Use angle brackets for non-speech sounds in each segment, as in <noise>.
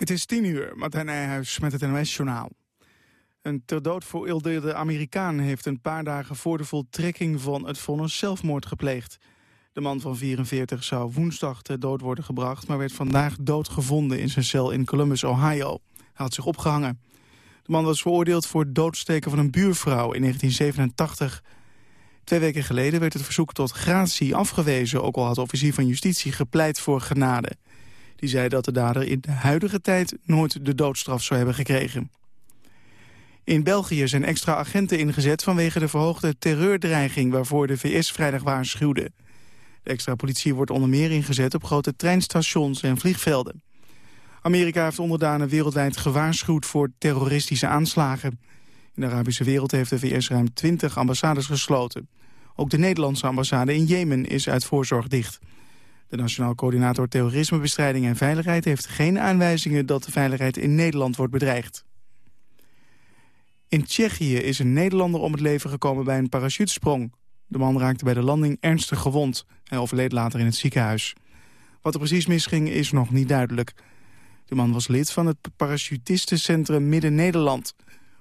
Het is tien uur, Martijn Nijhuis met het NOS-journaal. Een ter dood veroordeelde Amerikaan heeft een paar dagen voor de voltrekking van het vonnis zelfmoord gepleegd. De man van 44 zou woensdag ter dood worden gebracht, maar werd vandaag doodgevonden in zijn cel in Columbus, Ohio. Hij had zich opgehangen. De man was veroordeeld voor het doodsteken van een buurvrouw in 1987. Twee weken geleden werd het verzoek tot gratie afgewezen, ook al had de officier van justitie gepleit voor genade. Die zei dat de dader in de huidige tijd nooit de doodstraf zou hebben gekregen. In België zijn extra agenten ingezet vanwege de verhoogde terreurdreiging waarvoor de VS vrijdag waarschuwde. De extra politie wordt onder meer ingezet op grote treinstations en vliegvelden. Amerika heeft onderdanen wereldwijd gewaarschuwd voor terroristische aanslagen. In de Arabische wereld heeft de VS ruim 20 ambassades gesloten. Ook de Nederlandse ambassade in Jemen is uit voorzorg dicht. De Nationaal Coördinator Terrorismebestrijding en Veiligheid heeft geen aanwijzingen dat de veiligheid in Nederland wordt bedreigd. In Tsjechië is een Nederlander om het leven gekomen bij een parachutesprong. De man raakte bij de landing ernstig gewond. Hij overleed later in het ziekenhuis. Wat er precies misging is nog niet duidelijk. De man was lid van het parachutistencentrum Midden-Nederland.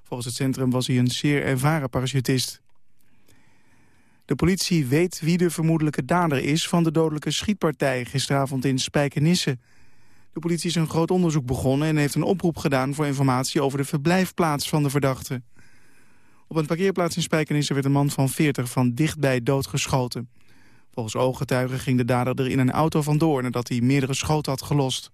Volgens het centrum was hij een zeer ervaren parachutist. De politie weet wie de vermoedelijke dader is van de dodelijke schietpartij gisteravond in Spijkenisse. De politie is een groot onderzoek begonnen en heeft een oproep gedaan voor informatie over de verblijfplaats van de verdachte. Op een parkeerplaats in Spijkenisse werd een man van 40 van dichtbij doodgeschoten. Volgens ooggetuigen ging de dader er in een auto vandoor nadat hij meerdere schoten had gelost.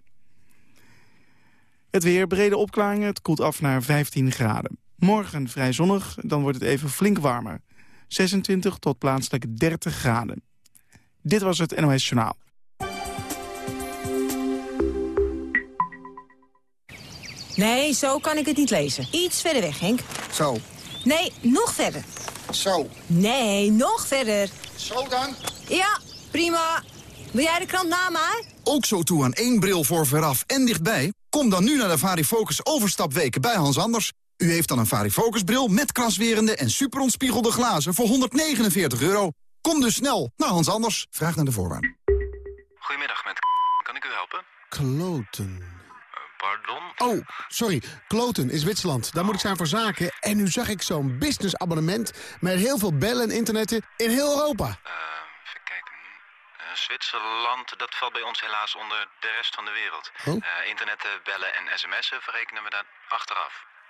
Het weer, brede opklaringen, het koelt af naar 15 graden. Morgen vrij zonnig, dan wordt het even flink warmer. 26 tot plaatselijk 30 graden. Dit was het NOS Journaal. Nee, zo kan ik het niet lezen. Iets verder weg, Henk. Zo. Nee, nog verder. Zo. Nee, nog verder. Zo dan? Ja, prima. Wil jij de krant na maar? Ook zo toe aan één bril voor veraf en dichtbij? Kom dan nu naar de Varifocus overstapweken bij Hans Anders. U heeft dan een Varifocus bril met kraswerende en superontspiegelde glazen voor 149 euro. Kom dus snel naar Hans Anders. Vraag naar de voorwaarden. Goedemiddag, met kan ik u helpen? Kloten. Pardon? Oh, sorry. Kloten is Zwitserland. Daar moet ik zijn voor zaken. En nu zag ik zo'n businessabonnement met heel veel bellen en internetten in heel Europa. Uh, even kijken. Uh, Zwitserland, dat valt bij ons helaas onder de rest van de wereld. Oh? Uh, internetten, bellen en sms'en verrekenen we daar achteraf.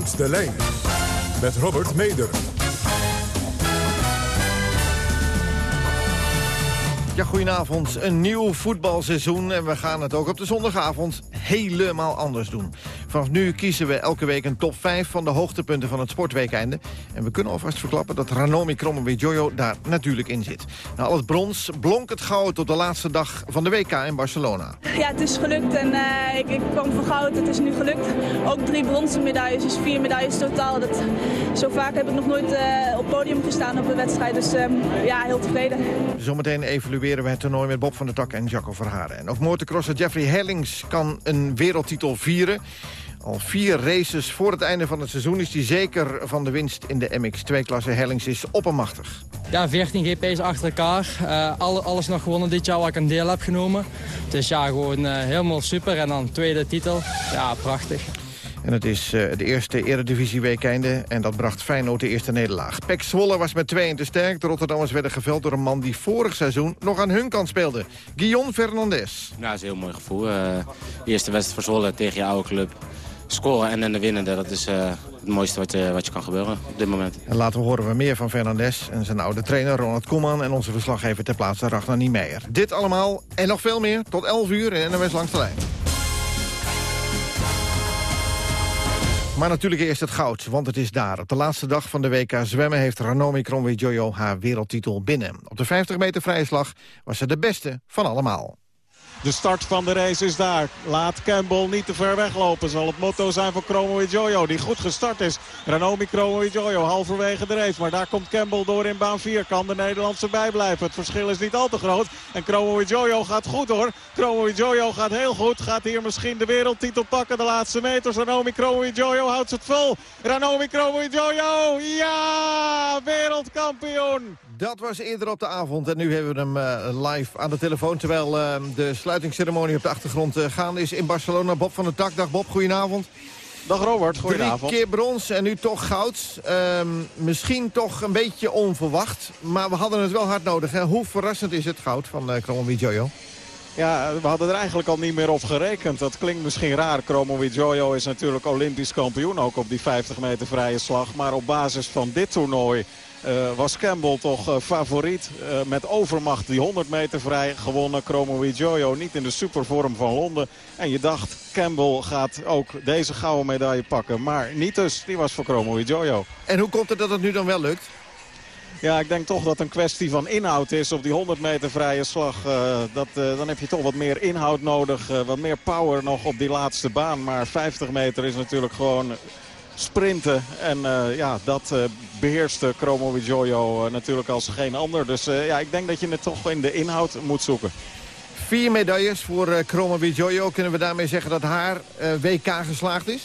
De lijn met Robert Meder. Ja, goedenavond. Een nieuw voetbalseizoen en we gaan het ook op de zondagavond helemaal anders doen. Vanaf nu kiezen we elke week een top 5 van de hoogtepunten van het sportweekende. En we kunnen alvast verklappen dat Ranomi Kromowidjojo daar natuurlijk in zit. Na al het brons blonk het goud tot de laatste dag van de WK in Barcelona. Ja, het is gelukt en uh, ik, ik kwam voor goud. Het is nu gelukt. Ook drie bronzen medailles, dus vier medailles totaal. Dat, zo vaak heb ik nog nooit uh, op podium gestaan op een wedstrijd. Dus um, ja, heel tevreden. Zometeen evalueren we het toernooi met Bob van der Tak en Jacco Verharen. En ook motocrosser Jeffrey Hellings kan een wereldtitel vieren. Al vier races voor het einde van het seizoen is hij zeker van de winst in de MX2-klasse. Hellings is oppermachtig. Ja, 14 GP's achter elkaar. Uh, alles nog gewonnen dit jaar waar ik een deel heb genomen. Dus ja, gewoon uh, helemaal super. En dan tweede titel. Ja, prachtig. En het is uh, de eerste eredivisie weekende en dat bracht Feyenoord de eerste nederlaag. Pek Zwolle was met 2 te sterk. De Rotterdammers werden geveld door een man die vorig seizoen nog aan hun kant speelde. Guillaume Fernandez. Ja, dat is een heel mooi gevoel. Uh, eerste wedstrijd voor Zwolle tegen je oude club. Scoren en de winnende, dat is uh, het mooiste wat je, wat je kan gebeuren op dit moment. En later horen we meer van Fernandez en zijn oude trainer Ronald Koeman... en onze verslaggever ter plaatse Ragnar Niemeyer. Dit allemaal en nog veel meer tot 11 uur in NOS Langs de Lijn. Maar natuurlijk eerst het goud, want het is daar. Op de laatste dag van de WK zwemmen heeft Ranomi Kromowidjojo haar wereldtitel binnen. Op de 50 meter vrije slag was ze de beste van allemaal. De start van de race is daar. Laat Campbell niet te ver weglopen. Zal het motto zijn van Chromo Jojo. Die goed gestart is. Ranomi Chromo Jojo halverwege de race. Maar daar komt Campbell door in baan 4. Kan de Nederlandse bijblijven. Het verschil is niet al te groot. En Chromo Jojo gaat goed hoor. Chromo Jojo gaat heel goed. Gaat hier misschien de wereldtitel pakken. De laatste meters. Ranomi Chromo Jojo houdt het vol. Ranomi Chromo Jojo. Ja! Wereldkampioen. Dat was eerder op de avond en nu hebben we hem uh, live aan de telefoon... terwijl uh, de sluitingsceremonie op de achtergrond uh, gaande is in Barcelona. Bob van der Tak, dag Bob, goedenavond. Dag Robert, goedenavond. Drie keer brons en nu toch goud. Ehm, misschien toch een beetje onverwacht, maar we hadden het wel hard nodig. Hè? Hoe verrassend is het goud van uh, Jojo? Ja, we hadden er eigenlijk al niet meer op gerekend. Dat klinkt misschien raar. Chromo Jojo is natuurlijk olympisch kampioen, ook op die 50 meter vrije slag. Maar op basis van dit toernooi uh, was Campbell toch uh, favoriet. Uh, met overmacht die 100 meter vrij gewonnen. Chromo Jojo niet in de supervorm van Londen. En je dacht, Campbell gaat ook deze gouden medaille pakken. Maar niet dus, die was voor Chromo Jojo. En hoe komt het dat het nu dan wel lukt? Ja, ik denk toch dat het een kwestie van inhoud is op die 100 meter vrije slag. dat, dan heb je toch wat meer inhoud nodig. wat meer power nog op die laatste baan. Maar 50 meter is natuurlijk gewoon sprinten. En uh, ja, dat uh, beheerste Chromo Jojo uh, natuurlijk als geen ander. Dus ja, ik denk dat je het toch in de inhoud moet zoeken. Vier medailles voor uh, Chromo Jojo. Kunnen we daarmee zeggen dat haar WK geslaagd is?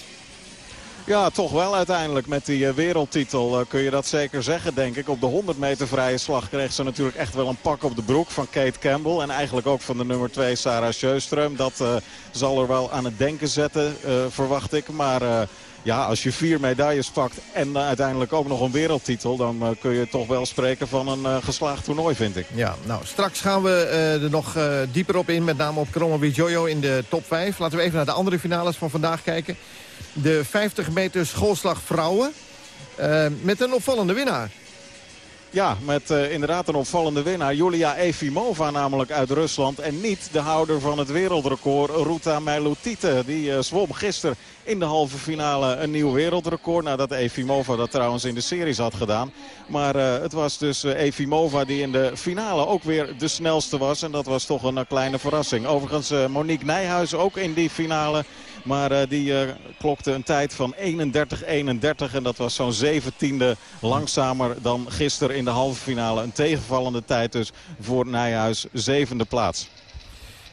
Ja, toch wel uiteindelijk. Met die wereldtitel kun je dat zeker zeggen, denk ik. Op de 100 meter vrije slag kreeg ze natuurlijk echt wel een pak op de broek van Kate Campbell. En eigenlijk ook van de nummer 2 Sarah Sjöström. Dat zal er wel aan het denken zetten, verwacht ik. Maar ja, als je vier medailles pakt en uiteindelijk ook nog een wereldtitel... dan uh, kun je toch wel spreken van een uh, geslaagd toernooi, vind ik. Ja, nou, straks gaan we er nog dieper op in, met name op Kromo Jojo in de top 5. Laten we even naar de andere finales van vandaag kijken. De 50 meter schoolslag vrouwen met een opvallende winnaar. Ja, met uh, inderdaad een opvallende winnaar. Julia Efimova namelijk uit Rusland. En niet de houder van het wereldrecord, Ruta Meilutite. Die uh, zwom gisteren in de halve finale een nieuw wereldrecord. Nadat Efimova dat trouwens in de series had gedaan. Maar uh, het was dus Efimova die in de finale ook weer de snelste was. En dat was toch een kleine verrassing. Overigens Monique Nijhuis ook in die finale. Maar die klokte een tijd van 31-31. En dat was zo'n zeventiende langzamer dan gisteren in de halve finale. Een tegenvallende tijd dus voor Nijhuis. Zevende plaats.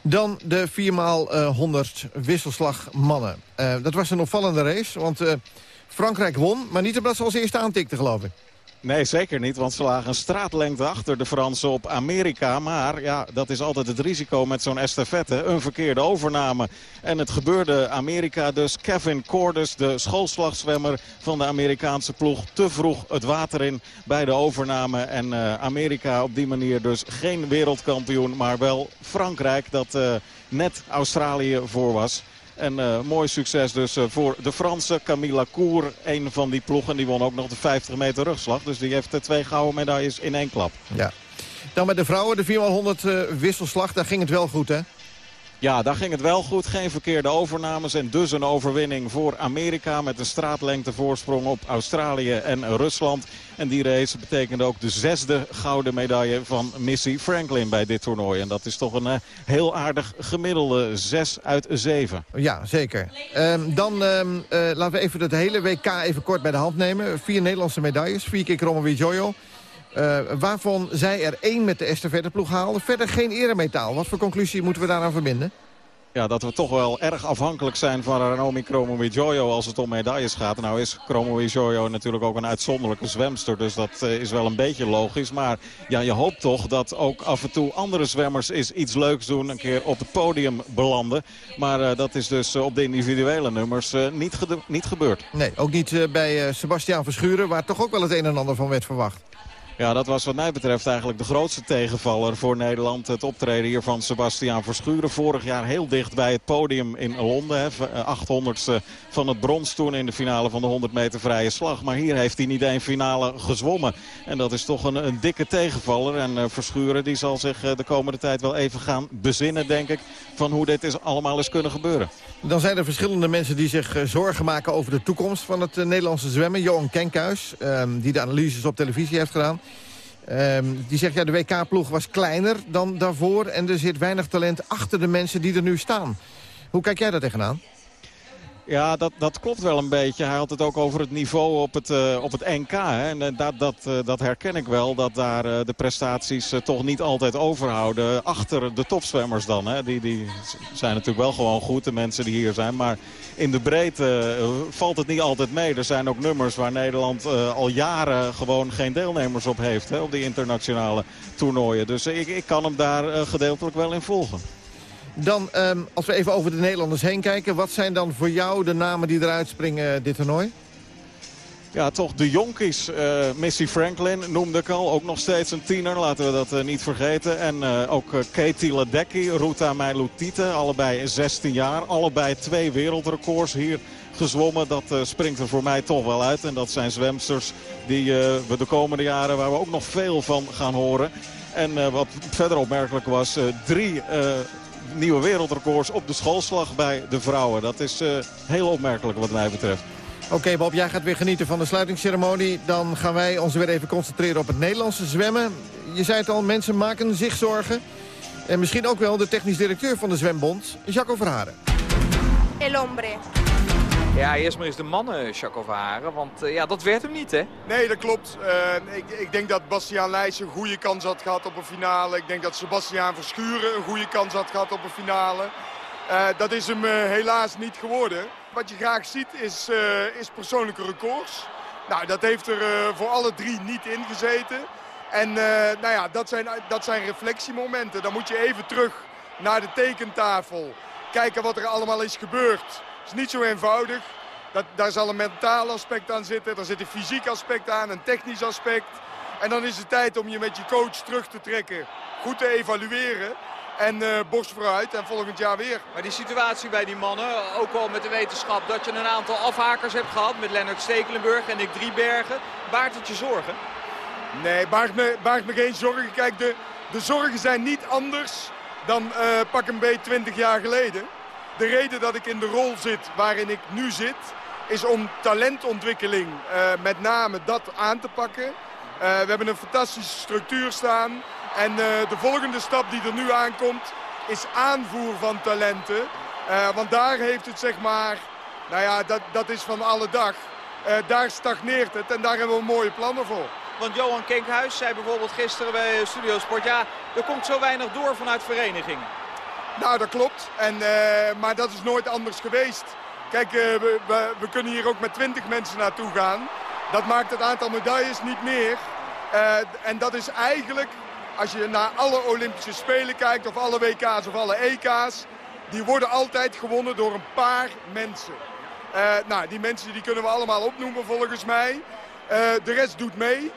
Dan de 4x100 wisselslag mannen. Uh, dat was een opvallende race, want Frankrijk won. Maar niet omdat ze als eerste aantikte, geloof ik. Nee, zeker niet. Want ze lagen een straatlengte achter de Fransen op Amerika. Maar ja, dat is altijd het risico met zo'n estafette. Een verkeerde overname. En het gebeurde Amerika dus. Kevin Cordes, de schoolslagzwemmer van de Amerikaanse ploeg... te vroeg het water in bij de overname. En uh, Amerika op die manier dus geen wereldkampioen. Maar wel Frankrijk dat uh, net Australië voor was. En uh, mooi succes dus uh, voor de Franse Camilla Cour. Een van die ploegen. Die won ook nog de 50 meter rugslag. Dus die heeft uh, twee gouden medailles in één klap. Ja. Dan met de vrouwen, de 4x100 wisselslag. Daar ging het wel goed, hè? Ja, daar ging het wel goed. Geen verkeerde overnames en dus een overwinning voor Amerika... met een straatlengte voorsprong op Australië en Rusland. En die race betekende ook de zesde gouden medaille van Missy Franklin bij dit toernooi. En dat is toch een uh, heel aardig gemiddelde 6 uit 7. Ja, zeker. Um, dan um, uh, laten we even het hele WK even kort bij de hand nemen. Vier Nederlandse medailles, vier keer Kromme Jojo. Uh, waarvan zij er één met de estafetteploeg haalde. Verder geen eremetaal. Wat voor conclusie moeten we daaraan verbinden? ja, dat we toch wel erg afhankelijk zijn van Ranomi Kromowidjojo als het om medailles gaat. Nou is Kromowidjojo natuurlijk ook een uitzonderlijke zwemster, dus dat uh, is wel een beetje logisch. Maar ja, je hoopt toch dat ook af en toe andere zwemmers is iets leuks doen, een keer op het podium belanden. Maar uh, dat is dus uh, op de individuele nummers niet, niet gebeurd. Nee, ook niet bij Sebastiaan Verschuren, waar toch ook wel het een en ander van werd verwacht. Ja, dat was wat mij betreft eigenlijk de grootste tegenvaller voor Nederland. Het optreden hier van Sebastiaan Verschuren. Vorig jaar heel dicht bij het podium in Londen. Hè. 800ste van het brons toen in de finale van de 100 meter vrije slag. Maar hier heeft hij niet één finale gezwommen. En dat is toch een, een dikke tegenvaller. En uh, Verschuren die zal zich uh, de komende tijd wel even gaan bezinnen, denk ik. Van hoe dit is allemaal is kunnen gebeuren. Dan zijn er verschillende mensen die zich zorgen maken over de toekomst van het Nederlandse zwemmen. Johan Kenkhuis, ehm, die de analyses op televisie heeft gedaan. Um, die zegt, ja, de WK-ploeg was kleiner dan daarvoor... en er zit weinig talent achter de mensen die er nu staan. Hoe kijk jij daar tegenaan? Ja, dat, dat klopt wel een beetje. Hij had het ook over het niveau op het, uh, op het NK. Hè. En uh, dat, dat, uh, dat herken ik wel. Dat daar de prestaties toch niet altijd overhouden. Achter de topzwemmers dan. Hè. Die, die zijn natuurlijk wel gewoon goed, de mensen die hier zijn. Maar in de breedte valt het niet altijd mee. Er zijn ook nummers waar Nederland al jaren gewoon geen deelnemers op heeft. Hè, op die internationale toernooien. Dus ik, ik kan hem daar gedeeltelijk wel in volgen. Dan, um, als we even over de Nederlanders heen kijken... wat zijn dan voor jou de namen die eruit springen dit toernooi? Ja, toch de jonkies. Uh, Missy Franklin noemde ik al. Ook nog steeds een tiener, laten we dat uh, niet vergeten. En ook Katie Ledecky, Ruta Meilutite. Allebei 16 jaar. Allebei twee wereldrecords hier gezwommen. Dat springt er voor mij toch wel uit. En dat zijn zwemsters die we de komende jaren... waar we ook nog veel van gaan horen. En wat verder opmerkelijk was, drie nieuwe wereldrecords op de schoolslag bij de vrouwen. Dat is uh, heel opmerkelijk wat mij betreft. Oké okay, Bob, jij gaat weer genieten van de sluitingsceremonie. Dan gaan wij ons weer even concentreren op het Nederlandse zwemmen. Je zei het al, mensen maken zich zorgen. En misschien ook wel de technisch directeur van de Zwembond, Jacco Verharen. El hombre. Ja, eerst maar eens de mannen, Jacques Verharen. Want uh, ja, dat werd hem niet, hè? Nee, dat klopt. Uh, ik, ik, denk dat Bastiaan Leijs een goede kans had gehad op een finale. Ik denk dat Sebastiaan Verschuren een goede kans had gehad op een finale. Dat is hem helaas niet geworden. Wat je graag ziet is, is persoonlijke records. Nou, dat heeft er voor alle drie niet in gezeten. En nou ja, dat zijn, dat zijn reflectiemomenten. Dan moet je even terug naar de tekentafel. Kijken wat er allemaal is gebeurd is niet zo eenvoudig. Dat, daar zal een mentaal aspect aan zitten. Er zit een fysiek aspect aan, een technisch aspect. En dan is het tijd om je met je coach terug te trekken. Goed te evalueren. En uh, borst vooruit en volgend jaar weer. Maar die situatie bij die mannen, ook al met de wetenschap dat je een aantal afhakers hebt gehad... met Lennart Stekelenburg en Nick Driebergen, baart het je zorgen? Nee, baart me, baart me geen zorgen. Kijk, de, de zorgen zijn niet anders dan uh, pak een beetje 20 jaar geleden. De reden dat ik in de rol zit waarin ik nu zit... is om talentontwikkeling uh, met name dat aan te pakken. Uh, we hebben een fantastische structuur staan. En uh, de volgende stap die er nu aankomt is aanvoer van talenten. want daar heeft het zeg maar... Nou ja, dat, dat is van alle dag. daar stagneert het en daar hebben we mooie plannen voor. Want Johan Kenkhuis zei bijvoorbeeld gisteren bij Studio Sport... ja, er komt zo weinig door vanuit verenigingen. Nou, dat klopt. En, uh, maar dat is nooit anders geweest. Kijk, uh, we, we, kunnen hier ook met 20 mensen naartoe gaan. Dat maakt het aantal medailles niet meer. Uh, en dat is eigenlijk, als je naar alle Olympische Spelen kijkt... of alle WK's of alle EK's... die worden altijd gewonnen door een paar mensen. nou, die mensen die kunnen we allemaal opnoemen volgens mij. de rest doet mee.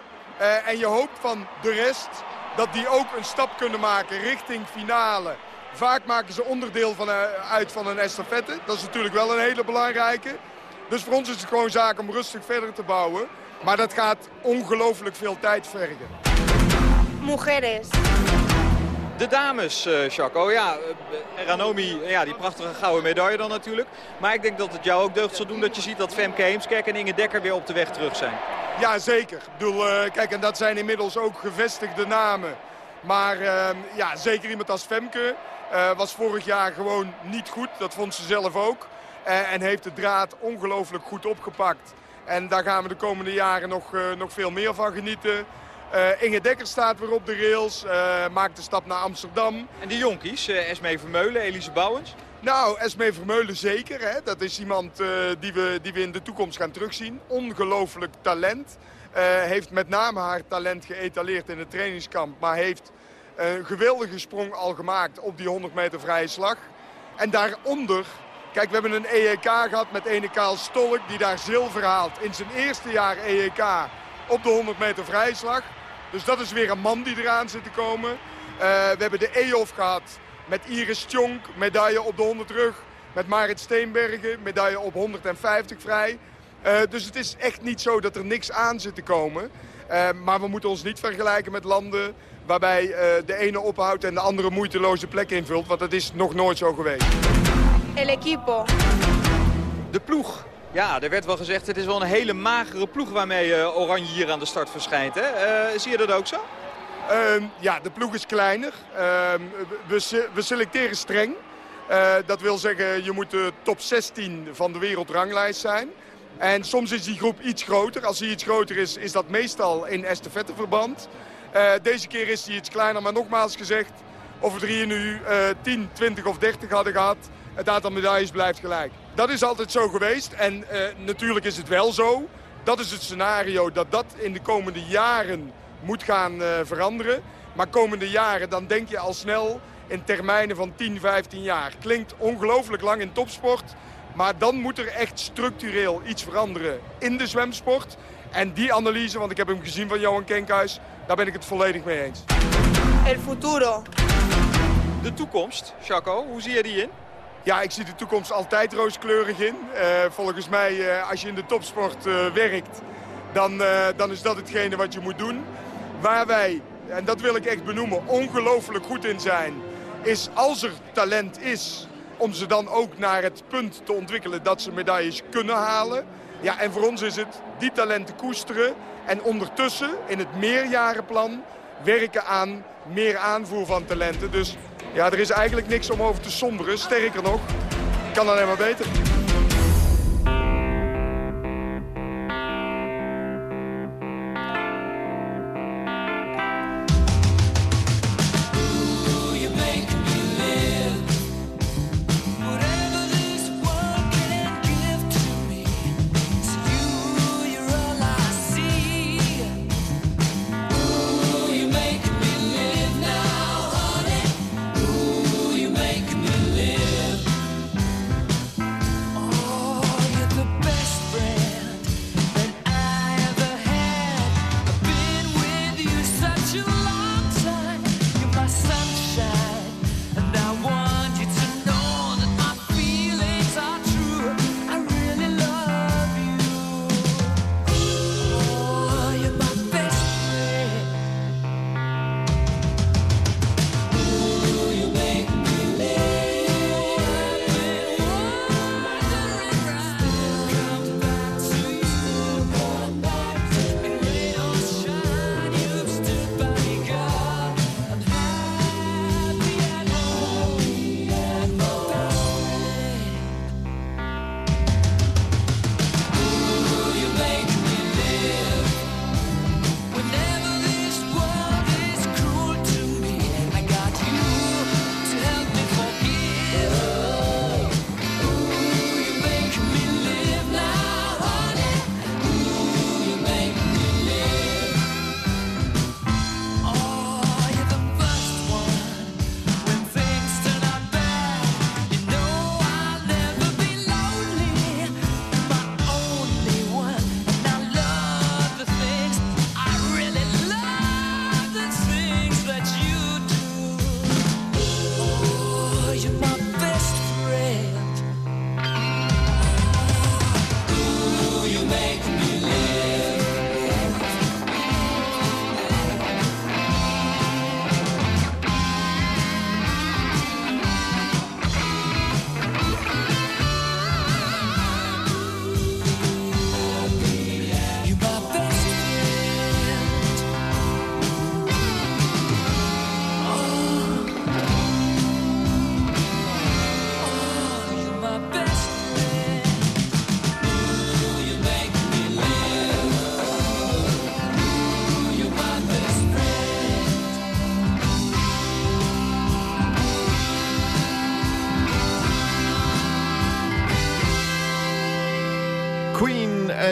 en je hoopt van de rest dat die ook een stap kunnen maken richting finale... Vaak maken ze onderdeel van, uh, uit van een estafette. Dat is natuurlijk wel een hele belangrijke. Dus voor ons is het gewoon zaak om rustig verder te bouwen. Maar dat gaat ongelooflijk veel tijd vergen. Mujeres. De dames, uh, Chaco. Ja, uh, Ranomi, ja, die prachtige gouden medaille dan natuurlijk. Maar ik denk dat het jou ook deugd zal doen dat je ziet dat Femke Heemskerk en Inge Dekker weer op de weg terug zijn. Ja, zeker. Ik bedoel, uh, kijk, en dat zijn inmiddels ook gevestigde namen. Maar ehm, ja, zeker iemand als Femke uh, was vorig jaar gewoon niet goed. Dat vond ze zelf ook. Uh, en heeft de draad ongelooflijk goed opgepakt. En daar gaan we de komende jaren nog, uh, nog veel meer van genieten. Inge Dekker staat weer op de rails, maakt de stap naar Amsterdam. En die jonkies, Esmee Vermeulen, Elise Bouwens? Nou, Esmee Vermeulen zeker. Hè? Dat is iemand die, we, die we in de toekomst gaan terugzien. Ongelooflijk talent. Heeft met name haar talent geëtaleerd in het trainingskamp. Maar heeft een geweldige sprong al gemaakt op die 100 meter vrije slag. En daaronder, kijk we hebben een EEK gehad met ene Kaal Stolk die daar zilver haalt. In zijn eerste jaar EEK op de 100 meter vrije slag. Dus dat is weer een man die eraan zit te komen. Uh, we hebben de EOF gehad met Iris Tjonk, medaille op de 100 rug. Met Marit Steenbergen, medaille op 150 vrij. Uh, dus het is echt niet zo dat er niks aan zit te komen. Uh, maar we moeten ons niet vergelijken met landen waarbij uh, de ene ophoudt en de andere moeiteloze plek invult. Want dat is nog nooit zo geweest. El equipo. De ploeg. Ja, er werd wel gezegd, het is wel een hele magere ploeg waarmee Oranje hier aan de start verschijnt. Hè? zie je dat ook zo? Uh, ja, de ploeg is kleiner. Uh, we, we, selecteren streng. Uh, dat wil zeggen, je moet de top 16 van de wereldranglijst zijn. En soms is die groep iets groter. Als die iets groter is, is dat meestal in estafetteverband. Uh, deze keer is die iets kleiner, maar nogmaals gezegd... of we er hier nu 10, 20 of 30 hadden gehad... het aantal medailles blijft gelijk. Dat is altijd zo geweest. En natuurlijk is het wel zo. Dat is het scenario dat dat in de komende jaren moet gaan veranderen. Maar komende jaren dan denk je al snel in termijnen van 10, 15 jaar. Klinkt ongelooflijk lang in topsport. Maar dan moet er echt structureel iets veranderen in de zwemsport. En die analyse, want ik heb hem gezien van Johan Kenkhuis, daar ben ik het volledig mee eens. El futuro. De toekomst, Chaco, hoe zie je die in? Ja, ik zie de toekomst altijd rooskleurig in. Uh, volgens mij, uh, als je in de topsport uh, werkt, dan, dan is dat hetgene wat je moet doen. Waar wij, en dat wil ik echt benoemen, ongelooflijk goed in zijn... is als er talent is, om ze dan ook naar het punt te ontwikkelen dat ze medailles kunnen halen. Ja, en voor ons is het die talenten koesteren en ondertussen in het meerjarenplan werken aan meer aanvoer van talenten. Dus ja, er is eigenlijk niks om over te somberen. Sterker nog, kan alleen maar beter.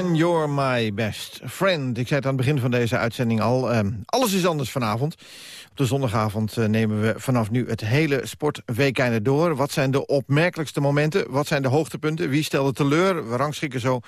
And you're my best friend. Ik zei het aan het begin van deze uitzending al. ehm, alles is anders vanavond. Op de zondagavond eh, nemen we vanaf nu het hele sportweekende door. Wat zijn de opmerkelijkste momenten? Wat zijn de hoogtepunten? Wie stelde teleur? We rangschikken zo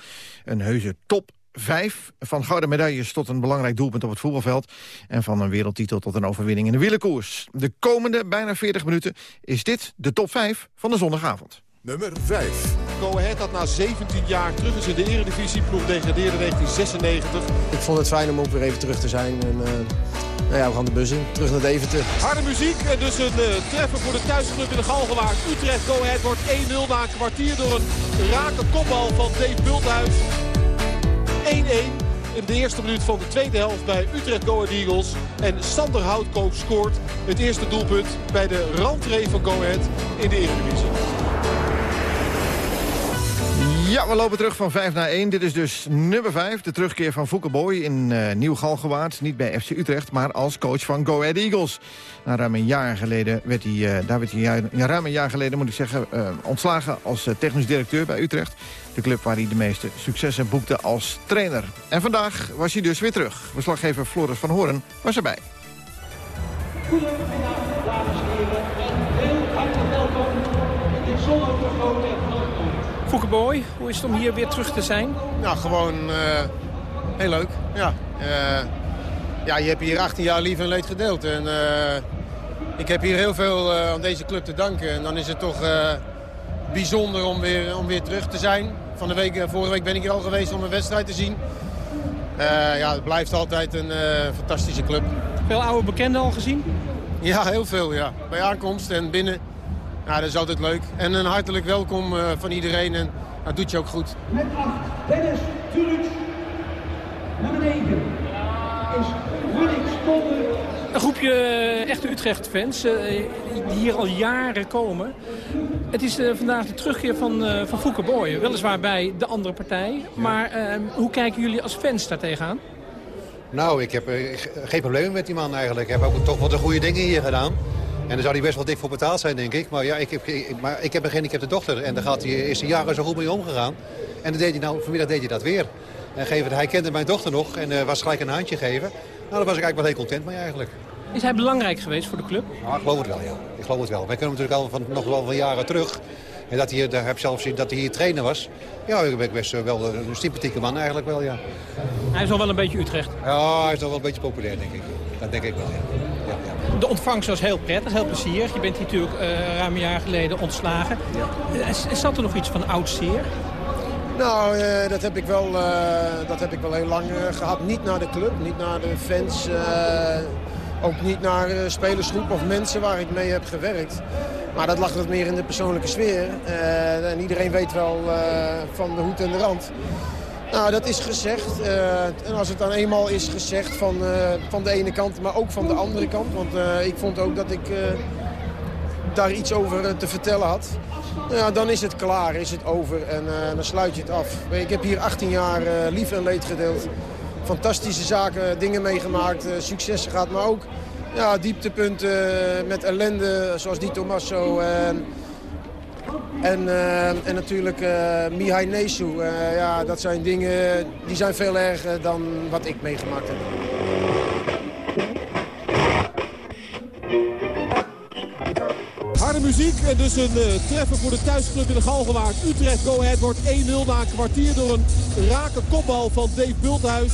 een heuse top vijf. Van gouden medailles tot een belangrijk doelpunt op het voetbalveld. En van een wereldtitel tot een overwinning in de wielerkoers. De komende bijna 40 minuten is dit de top 5 van de zondagavond. Nummer 5. Go Ahead dat na 17 jaar terug is in de eredivisie. Ploeg degradeerde in 1996. Ik vond het fijn om ook weer even terug te zijn. En, eh, nou ja, we gaan de bus in. Terug naar Deventer. Harde muziek en dus een uh, treffer voor de thuisclub in de Galgenwaard. Utrecht Go Ahead wordt 1-0 na een kwartier door een rake kopbal van Dave Bulthuis. 1-1 in de eerste minuut van de tweede helft bij Utrecht Go Ahead Eagles. En Sander Houtkoop scoort het eerste doelpunt bij de randree van Go Ahead in de Eredivisie. Ja, we lopen terug van 5 naar 1. Dit is dus nummer 5. De terugkeer van Foukeboy in uh, Nieuw-Galgenwaard. Niet bij FC Utrecht, maar als coach van Go Ahead Eagles. Na ruim een jaar geleden werd hij, uh, daar werd hij ruim een jaar geleden, moet ik zeggen, uh, ontslagen als technisch directeur bij Utrecht. De club waar hij de meeste successen boekte als trainer. En vandaag was hij dus weer terug. Verslaggever Floris van Horen was erbij. Goedemiddag, dames en heren. En heel hartelijk welkom in dit zonnige grote Foukeboy, hoe is het om hier weer terug te zijn? Nou, gewoon uh, heel leuk. Ja. Uh, ja, je hebt hier 18 jaar lief en leed gedeeld. En uh, ik heb hier heel veel aan deze club te danken. En dan is het toch bijzonder om weer, om weer terug te zijn. Van de week, vorige week ben ik hier al geweest om een wedstrijd te zien. ja, het blijft altijd een fantastische club. Veel oude bekenden al gezien? Ja, heel veel. Ja. Bij aankomst en binnen. Ja, dat is altijd leuk. En een hartelijk welkom uh, van iedereen en dat doet je ook goed. Met acht, Dennis Tulic. Nummer 9 is Kolder. Een groepje echte Utrecht-fans uh, die hier al jaren komen. Het is uh, vandaag de terugkeer van, uh, van Foukeboy. Weliswaar bij de andere partij. Maar hoe kijken jullie als fans daar tegenaan? Nou, ik heb geen probleem met die man eigenlijk. Ik heb ook toch wat de goede dingen hier gedaan. En daar zou hij best wel dik voor betaald zijn, denk ik. Maar ja, ik heb, ik, maar ik heb een gehandicapte dochter. En daar gaat hij is hij jaren zo goed mee omgegaan. En dan deed hij nou, vanmiddag deed hij dat weer. En geven, hij kende mijn dochter nog en uh, was gelijk een handje geven. Nou, daar was ik eigenlijk wel heel content mee eigenlijk. Is hij belangrijk geweest voor de club? Ja, ik geloof het wel, ja. Ik geloof het wel. Wij kunnen natuurlijk al van, nog wel van jaren terug. En dat hij, daar heb zelf gezien dat hij hier trainer was. Ja, ik ben best wel een sympathieke man eigenlijk wel, ja. Hij is al wel een beetje Utrecht. Ja, hij is nog wel een beetje populair, denk ik. Dat denk ik wel, ja. De ontvangst was heel prettig, heel plezierig. Je bent hier natuurlijk uh, ruim een jaar geleden ontslagen. Ja. Zat er nog iets van oud zeer? Nou, uh, dat, heb ik wel, uh, dat heb ik wel heel lang gehad. Niet naar de club, niet naar de fans. ook niet naar spelersgroep of mensen waar ik mee heb gewerkt. Maar dat lag wat meer in de persoonlijke sfeer. En iedereen weet wel van de hoed en de rand. Nou, dat is gezegd. Uh, en als het dan eenmaal is gezegd van, van de ene kant, maar ook van de andere kant. Want ik vond ook dat ik daar iets over te vertellen had. Nou dan is het klaar, is het over en dan sluit je het af. Ik heb hier 18 jaar lief en leed gedeeld. Fantastische zaken, dingen meegemaakt, successen gehad, maar ook ja, dieptepunten met ellende, zoals die Tommaso. En, en, uh, en natuurlijk uh, Mihai Nesu. Uh, ja, dat zijn dingen die zijn veel erger dan wat ik meegemaakt heb. Harde muziek en dus een uh, treffer voor de thuisclub in de Galgenwaard. Utrecht Go Ahead wordt 1-0 na een kwartier door een rake kopbal van Dave Bulthuis.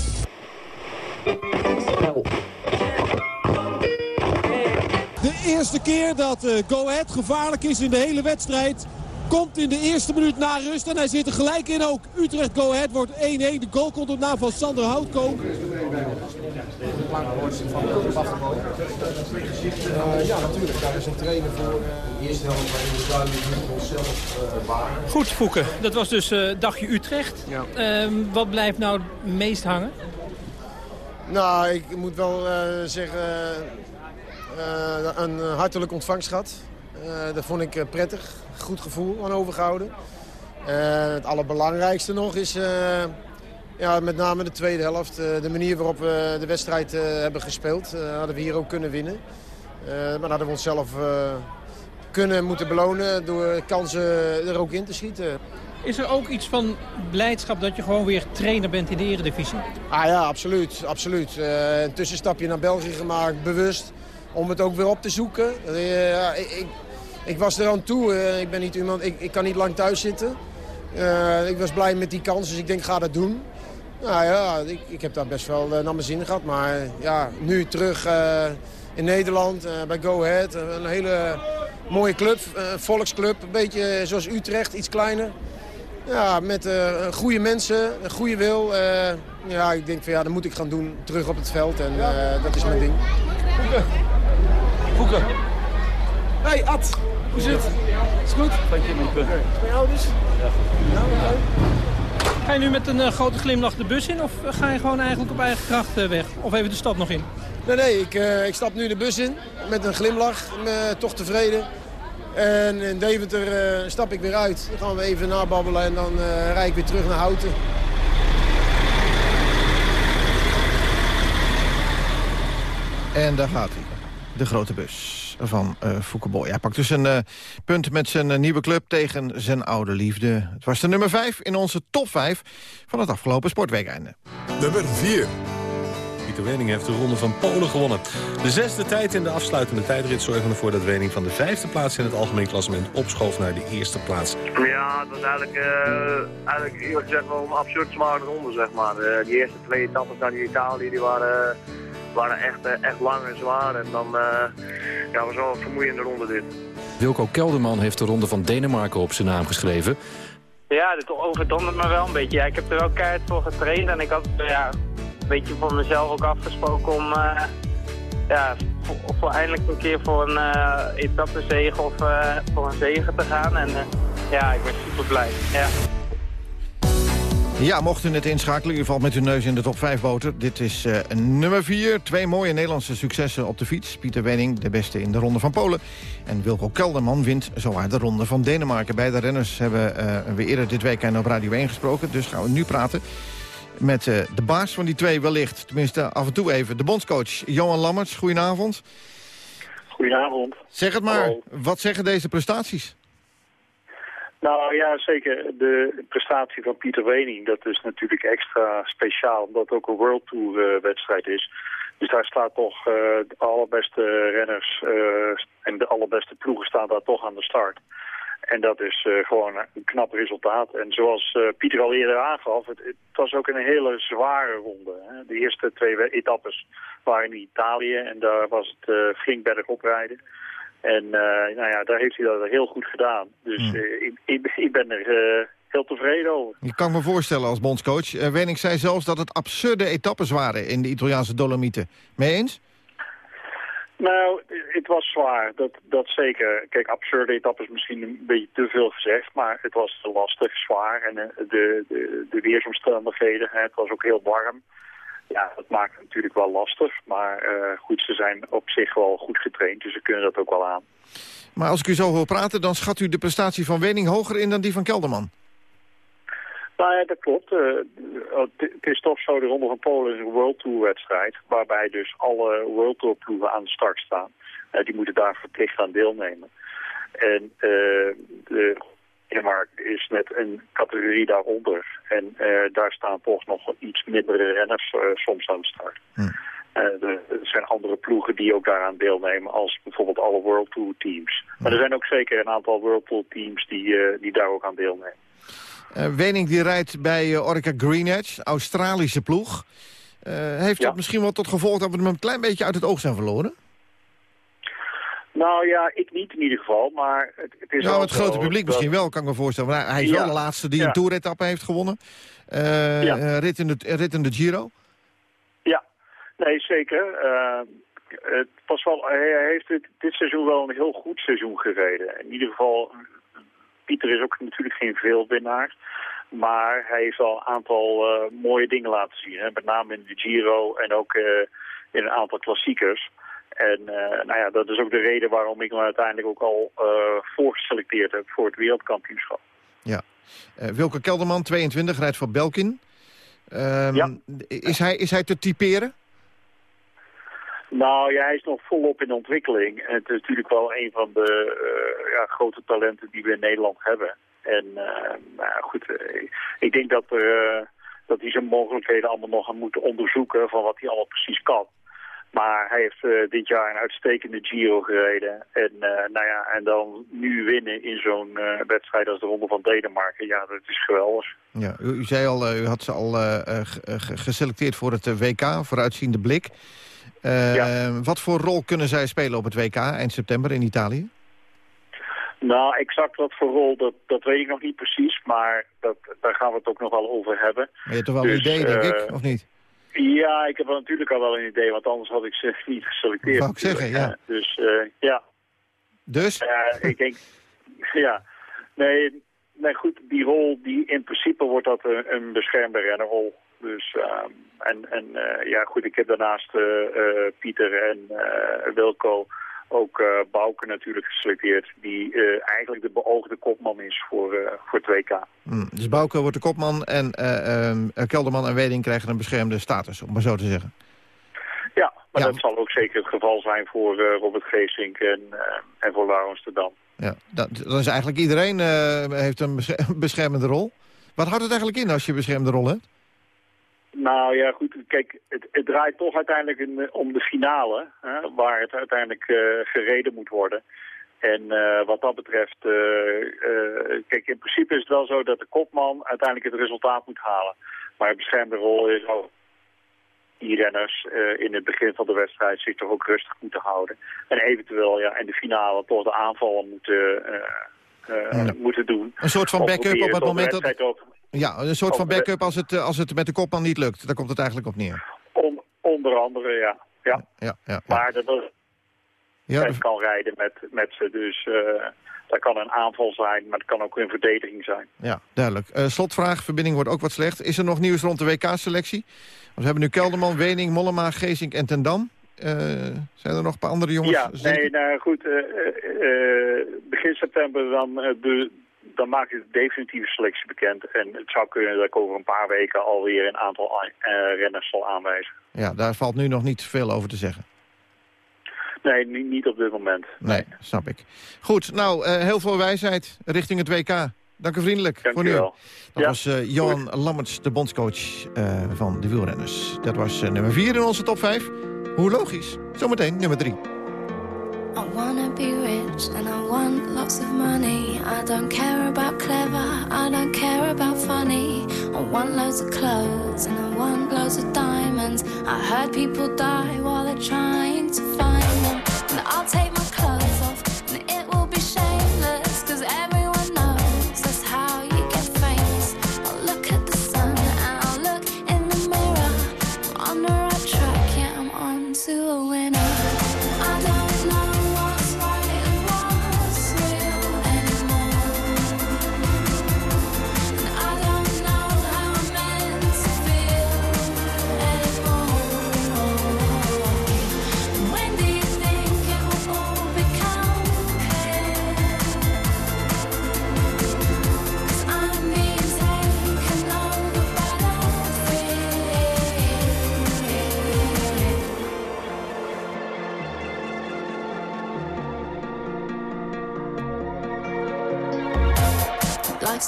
De eerste keer dat Go Ahead gevaarlijk is in de hele wedstrijd. Komt in de eerste minuut na rust en hij zit er gelijk in ook. Utrecht Go Ahead wordt 1-1. De goal komt op naam van Sander Houtkoop. Uh, ja, natuurlijk. Daar is een trainer voor. De eerste helft waarin we duidelijk niet onszelf waren. Goed, Foeken. Dat was dus uh, dagje Utrecht. Ja. Uh, wat blijft nou het meest hangen? Nou, ik moet wel zeggen... Uh, een hartelijk ontvangst gehad. Uh, dat vond ik uh, prettig. Goed gevoel aan overgehouden. het allerbelangrijkste nog is ja, met name de tweede helft. de manier waarop we de wedstrijd hebben gespeeld. hadden we hier ook kunnen winnen. maar hadden we onszelf kunnen moeten belonen door kansen er ook in te schieten. Is er ook iets van blijdschap dat je gewoon weer trainer bent in de eredivisie? Ah ja, absoluut. absoluut. Een tussenstapje naar België gemaakt, bewust. Om het ook weer op te zoeken. Ik, ik, was er aan toe. Uh, ik, ben niet iemand, ik, ik kan niet lang thuis zitten. ik was blij met die kans, dus ik denk ga dat doen. Nou ja, ik, ik heb daar best wel naar mijn zin gehad. Maar ja, nu terug in Nederland bij Go Ahead. Een hele mooie club, een volksclub. Een beetje zoals Utrecht, iets kleiner. Ja, met uh, goede mensen, een goede wil. Uh, ja, ik denk van ja, dat moet ik gaan doen terug op het veld. En uh, dat is mijn ding. Voeken. Voeken. Hey Ad, hoe zit het? Is het goed? Dank je. Bij dus? Ja. Nou, Ga je nu met een grote glimlach de bus in of ga je gewoon eigenlijk op eigen kracht weg? Of even de stad nog in? Nee, nee, ik, ik stap nu de bus in met een glimlach. toch tevreden. En in Deventer uh, stap ik weer uit. Dan gaan we even nababbelen en dan uh, rijd ik weer terug naar Houten. En daar gaat hij. De grote bus van uh, Foukeboy. Hij pakt dus een uh, punt met zijn nieuwe club tegen zijn oude liefde. Het was de nummer 5 in onze top 5 van het afgelopen sportweekeinde. Nummer 4. Pieter Wening heeft de ronde van Polen gewonnen. De zesde tijd in de afsluitende tijdrit zorgde ervoor dat Wening van de vijfde plaats in het algemeen klassement opschoof naar de eerste plaats. Ja, het was eigenlijk, uh, eigenlijk eerlijk gezegd wel een absurd zware ronde, zeg maar. Uh, die eerste twee etappes naar die Italië, die waren, waren echt, uh, echt lang en zwaar. En dan ja, was wel een vermoeiende ronde dit. Wilco Kelderman heeft de ronde van Denemarken op zijn naam geschreven. Ja, dit overdondert me wel een beetje. Ja, ik heb er wel keihard voor getraind en ik had ja, beetje voor mezelf ook afgesproken om uh, ja, voor, eindelijk een keer voor een uh, etappezege of uh, voor een zege te gaan. En ja, ik ben super blij. Ja. Ja, mocht u net inschakelen, u valt met uw neus in de top 5 boter. Dit is uh, nummer 4. Twee mooie Nederlandse successen op de fiets. Pieter Wenning, de beste in de Ronde van Polen. En Wilco Kelderman wint zowaar de Ronde van Denemarken. Beide renners hebben we eerder dit weekend op Radio 1 gesproken. Dus gaan we nu praten met uh, de baas van die twee wellicht. Tenminste, af en toe even. De bondscoach Johan Lammerts, goedenavond. Goedenavond. Zeg het maar, wat zeggen deze prestaties? Nou ja, zeker. De prestatie van Pieter Wening, dat is natuurlijk extra speciaal, omdat het ook een World Tour uh, wedstrijd is. Dus daar staat toch uh, de allerbeste renners uh, en de allerbeste ploegen staan daar toch aan de start. En dat is uh, gewoon een knap resultaat. En zoals uh, Pieter al eerder aangaf, het, het, was ook een hele zware ronde. Hè. De eerste twee etappes waren in Italië en daar was het uh, flink bergop rijden. En nou ja, daar heeft hij dat heel goed gedaan. Dus mm. ik, ik, ik, ben er heel tevreden over. Je kan me voorstellen als bondscoach. Wening zei zelfs dat het absurde etappes waren in de Italiaanse Dolomieten. Mee eens? Nou, het was zwaar, dat, dat zeker. Kijk, absurde etappes misschien een beetje te veel gezegd, maar het was lastig, zwaar. En de, de, de weersomstandigheden, het was ook heel warm. Ja, dat maakt natuurlijk wel lastig, maar uh, goed, ze zijn op zich wel goed getraind, dus ze kunnen dat ook wel aan. Maar als ik u zo wil praten, dan schat u de prestatie van Wening hoger in dan die van Kelderman? Nou ja, dat klopt. Uh, het is toch zo, de Ronde van Polen is een World Tour wedstrijd, waarbij dus alle World Tour ploegen aan de start staan. Uh, die moeten daar verplicht aan deelnemen. En uh, de Denemarken is net een categorie daaronder. En daar staan toch nog iets mindere renners soms aan de start. Hm. er zijn andere ploegen die ook daaraan deelnemen als bijvoorbeeld alle World Tour teams. Maar er zijn ook zeker een aantal World Tour teams die, die daar ook aan deelnemen. Uh, Wening die rijdt bij uh, Orica Green Edge, Australische ploeg. Uh, heeft dat misschien wel tot gevolg dat we hem een klein beetje uit het oog zijn verloren? Nou ja, ik niet in ieder geval, maar het, het is Nou, het grote publiek misschien wel, kan ik me voorstellen. Maar hij is ja. wel de laatste die ja. een toeretappe heeft gewonnen. Ja. rit, in de, rit in de Giro. Ja, nee, zeker. het was wel, hij heeft dit, dit seizoen wel een heel goed seizoen gereden. In ieder geval Pieter is ook natuurlijk geen veelwinnaar. Maar hij heeft al een aantal uh, mooie dingen laten zien. Hè? Met name in de Giro en ook uh, in een aantal klassiekers. En uh, nou ja, dat is ook de reden waarom ik hem uiteindelijk ook al voorgeselecteerd heb voor het wereldkampioenschap. Ja. Wilke Kelderman, 22, rijdt voor Belkin. Um, ja. is, hij, is hij te typeren? Nou ja, hij is nog volop in ontwikkeling. En het is natuurlijk wel een van de uh, ja, grote talenten die we in Nederland hebben. En uh, nou goed, uh, ik denk dat, dat hij zijn mogelijkheden allemaal nog gaan moeten onderzoeken van wat hij allemaal precies kan. Maar hij heeft dit jaar een uitstekende Giro gereden. En, nou ja, en dan nu winnen in zo'n wedstrijd als de Ronde van Denemarken, ja, dat is geweldig. Ja, u, u zei al, u had ze al geselecteerd voor het WK, vooruitziende blik. Ja. Wat voor rol kunnen zij spelen op het WK eind september in Italië? Nou, exact wat voor rol, dat, dat weet ik nog niet precies. Maar dat, daar gaan we het ook nog wel over hebben. Maar je hebt toch wel dus, een idee, denk ik, of niet? Ja, ik heb natuurlijk al wel een idee, want anders had ik ze <laughs> niet geselecteerd. Wou ik zeggen, ja. Dus, uh, ja. Dus? Ja, ik denk, <laughs> ja. Nee, nee, goed, die rol, die in principe wordt dat een, een beschermde rennerrol. Dus, uh, en, en uh, ja, goed, ik heb daarnaast Pieter en Wilco ook uh, Bouke natuurlijk geselecteerd, die uh, eigenlijk de beoogde kopman is voor, uh, voor 2K. Mm, dus Bouke wordt de kopman en ehm, Kelderman en Weding krijgen een beschermde status, om maar zo te zeggen. Ja, maar ja. dat zal ook zeker het geval zijn voor Robert Geesink en, en voor Lau Amsterdam. Ja, dat, dat is eigenlijk iedereen heeft een <laughs> beschermende rol. Wat houdt het eigenlijk in als je een beschermde rol hebt? Nou ja, goed. Kijk, het, het draait toch uiteindelijk in, om de finale, hè, waar het uiteindelijk gereden moet worden. En uh, wat dat betreft, uh, kijk, in principe is het wel zo dat de kopman uiteindelijk het resultaat moet halen. Maar een beschermde rol is ook die renners in het begin van de wedstrijd zich toch ook rustig moeten houden. En eventueel ja, in de finale toch de aanvallen moeten, ja. moeten doen. Een soort van backup op het moment dat... Ja, een soort van backup als het, als het met de kopman niet lukt. Daar komt het eigenlijk op neer. On, onder andere, ja. Ja. ja, ja, ja. Maar dat ja, kan rijden met, met ze. Dus uh, dat kan een aanval zijn, maar het kan ook een verdediging zijn. Ja, duidelijk. Uh, slotvraag, verbinding wordt ook wat slecht. Is er nog nieuws rond de WK-selectie? We hebben nu Kelderman, Wening, Mollema, Geesink en Tendam. Uh, zijn er nog een paar andere jongens? Ja, nee, nou goed. begin september dan de, dan maak ik de definitieve selectie bekend. En het zou kunnen dat ik over een paar weken alweer een aantal renners zal aanwijzen. Ja, daar valt nu nog niet veel over te zeggen. Nee, niet op dit moment. Nee, snap ik. Goed, nou, uh, heel veel wijsheid richting het WK. Dank u vriendelijk Dank voor nu. Wel. Dat was uh, Johan Lammerts, de bondscoach van de wielrenners. Dat was nummer 4 in onze top 5. Hoe logisch. Zometeen nummer 3. Be rich and I want lots of money. I don't care about clever, I don't care about funny. I want loads of clothes and I want loads of diamonds. I heard people die while they're trying to find them. And I'll take my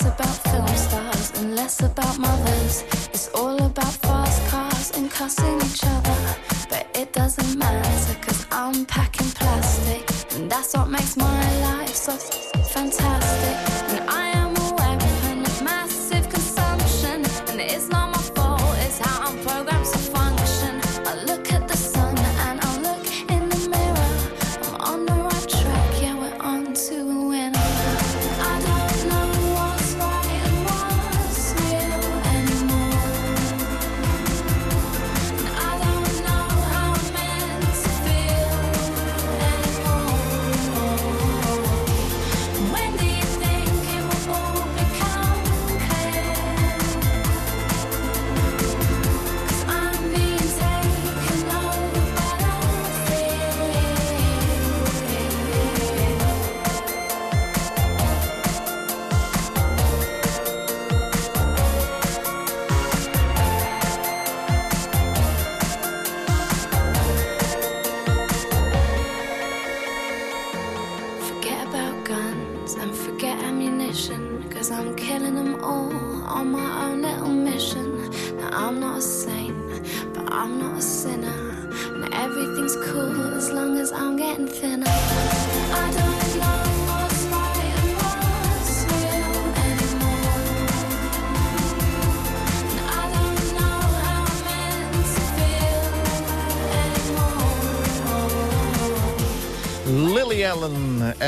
about film stars and less about mothers. It's all about fast cars and cussing each other. But it doesn't matter cause I'm packing plastic. And that's what makes my life so fantastic. And I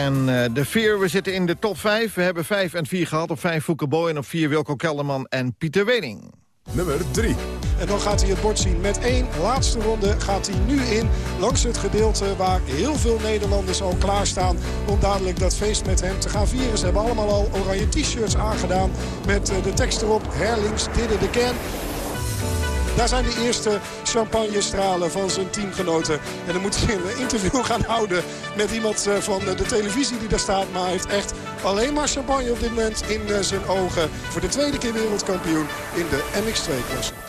en eh, de Fear. We zitten in de top 5. We hebben 5 en 4 gehad. Op 5 Fouke en op 4 Wilco Kelderman en Pieter Wening. Nummer 3. En dan gaat hij het bord zien. Met één laatste ronde gaat hij nu in. Langs het gedeelte waar heel veel Nederlanders al klaarstaan. Om dadelijk dat feest met hem te gaan vieren. Ze hebben allemaal al oranje t-shirts aangedaan. Met eh, de tekst erop. Herlings did it again. Daar zijn de eerste champagnestralen van zijn teamgenoten. En dan moet hij een interview gaan houden met iemand eh, van de televisie die daar staat. Maar hij heeft echt alleen maar champagne op dit moment in eh, zijn ogen. Voor de tweede keer wereldkampioen in de MX2-klasse.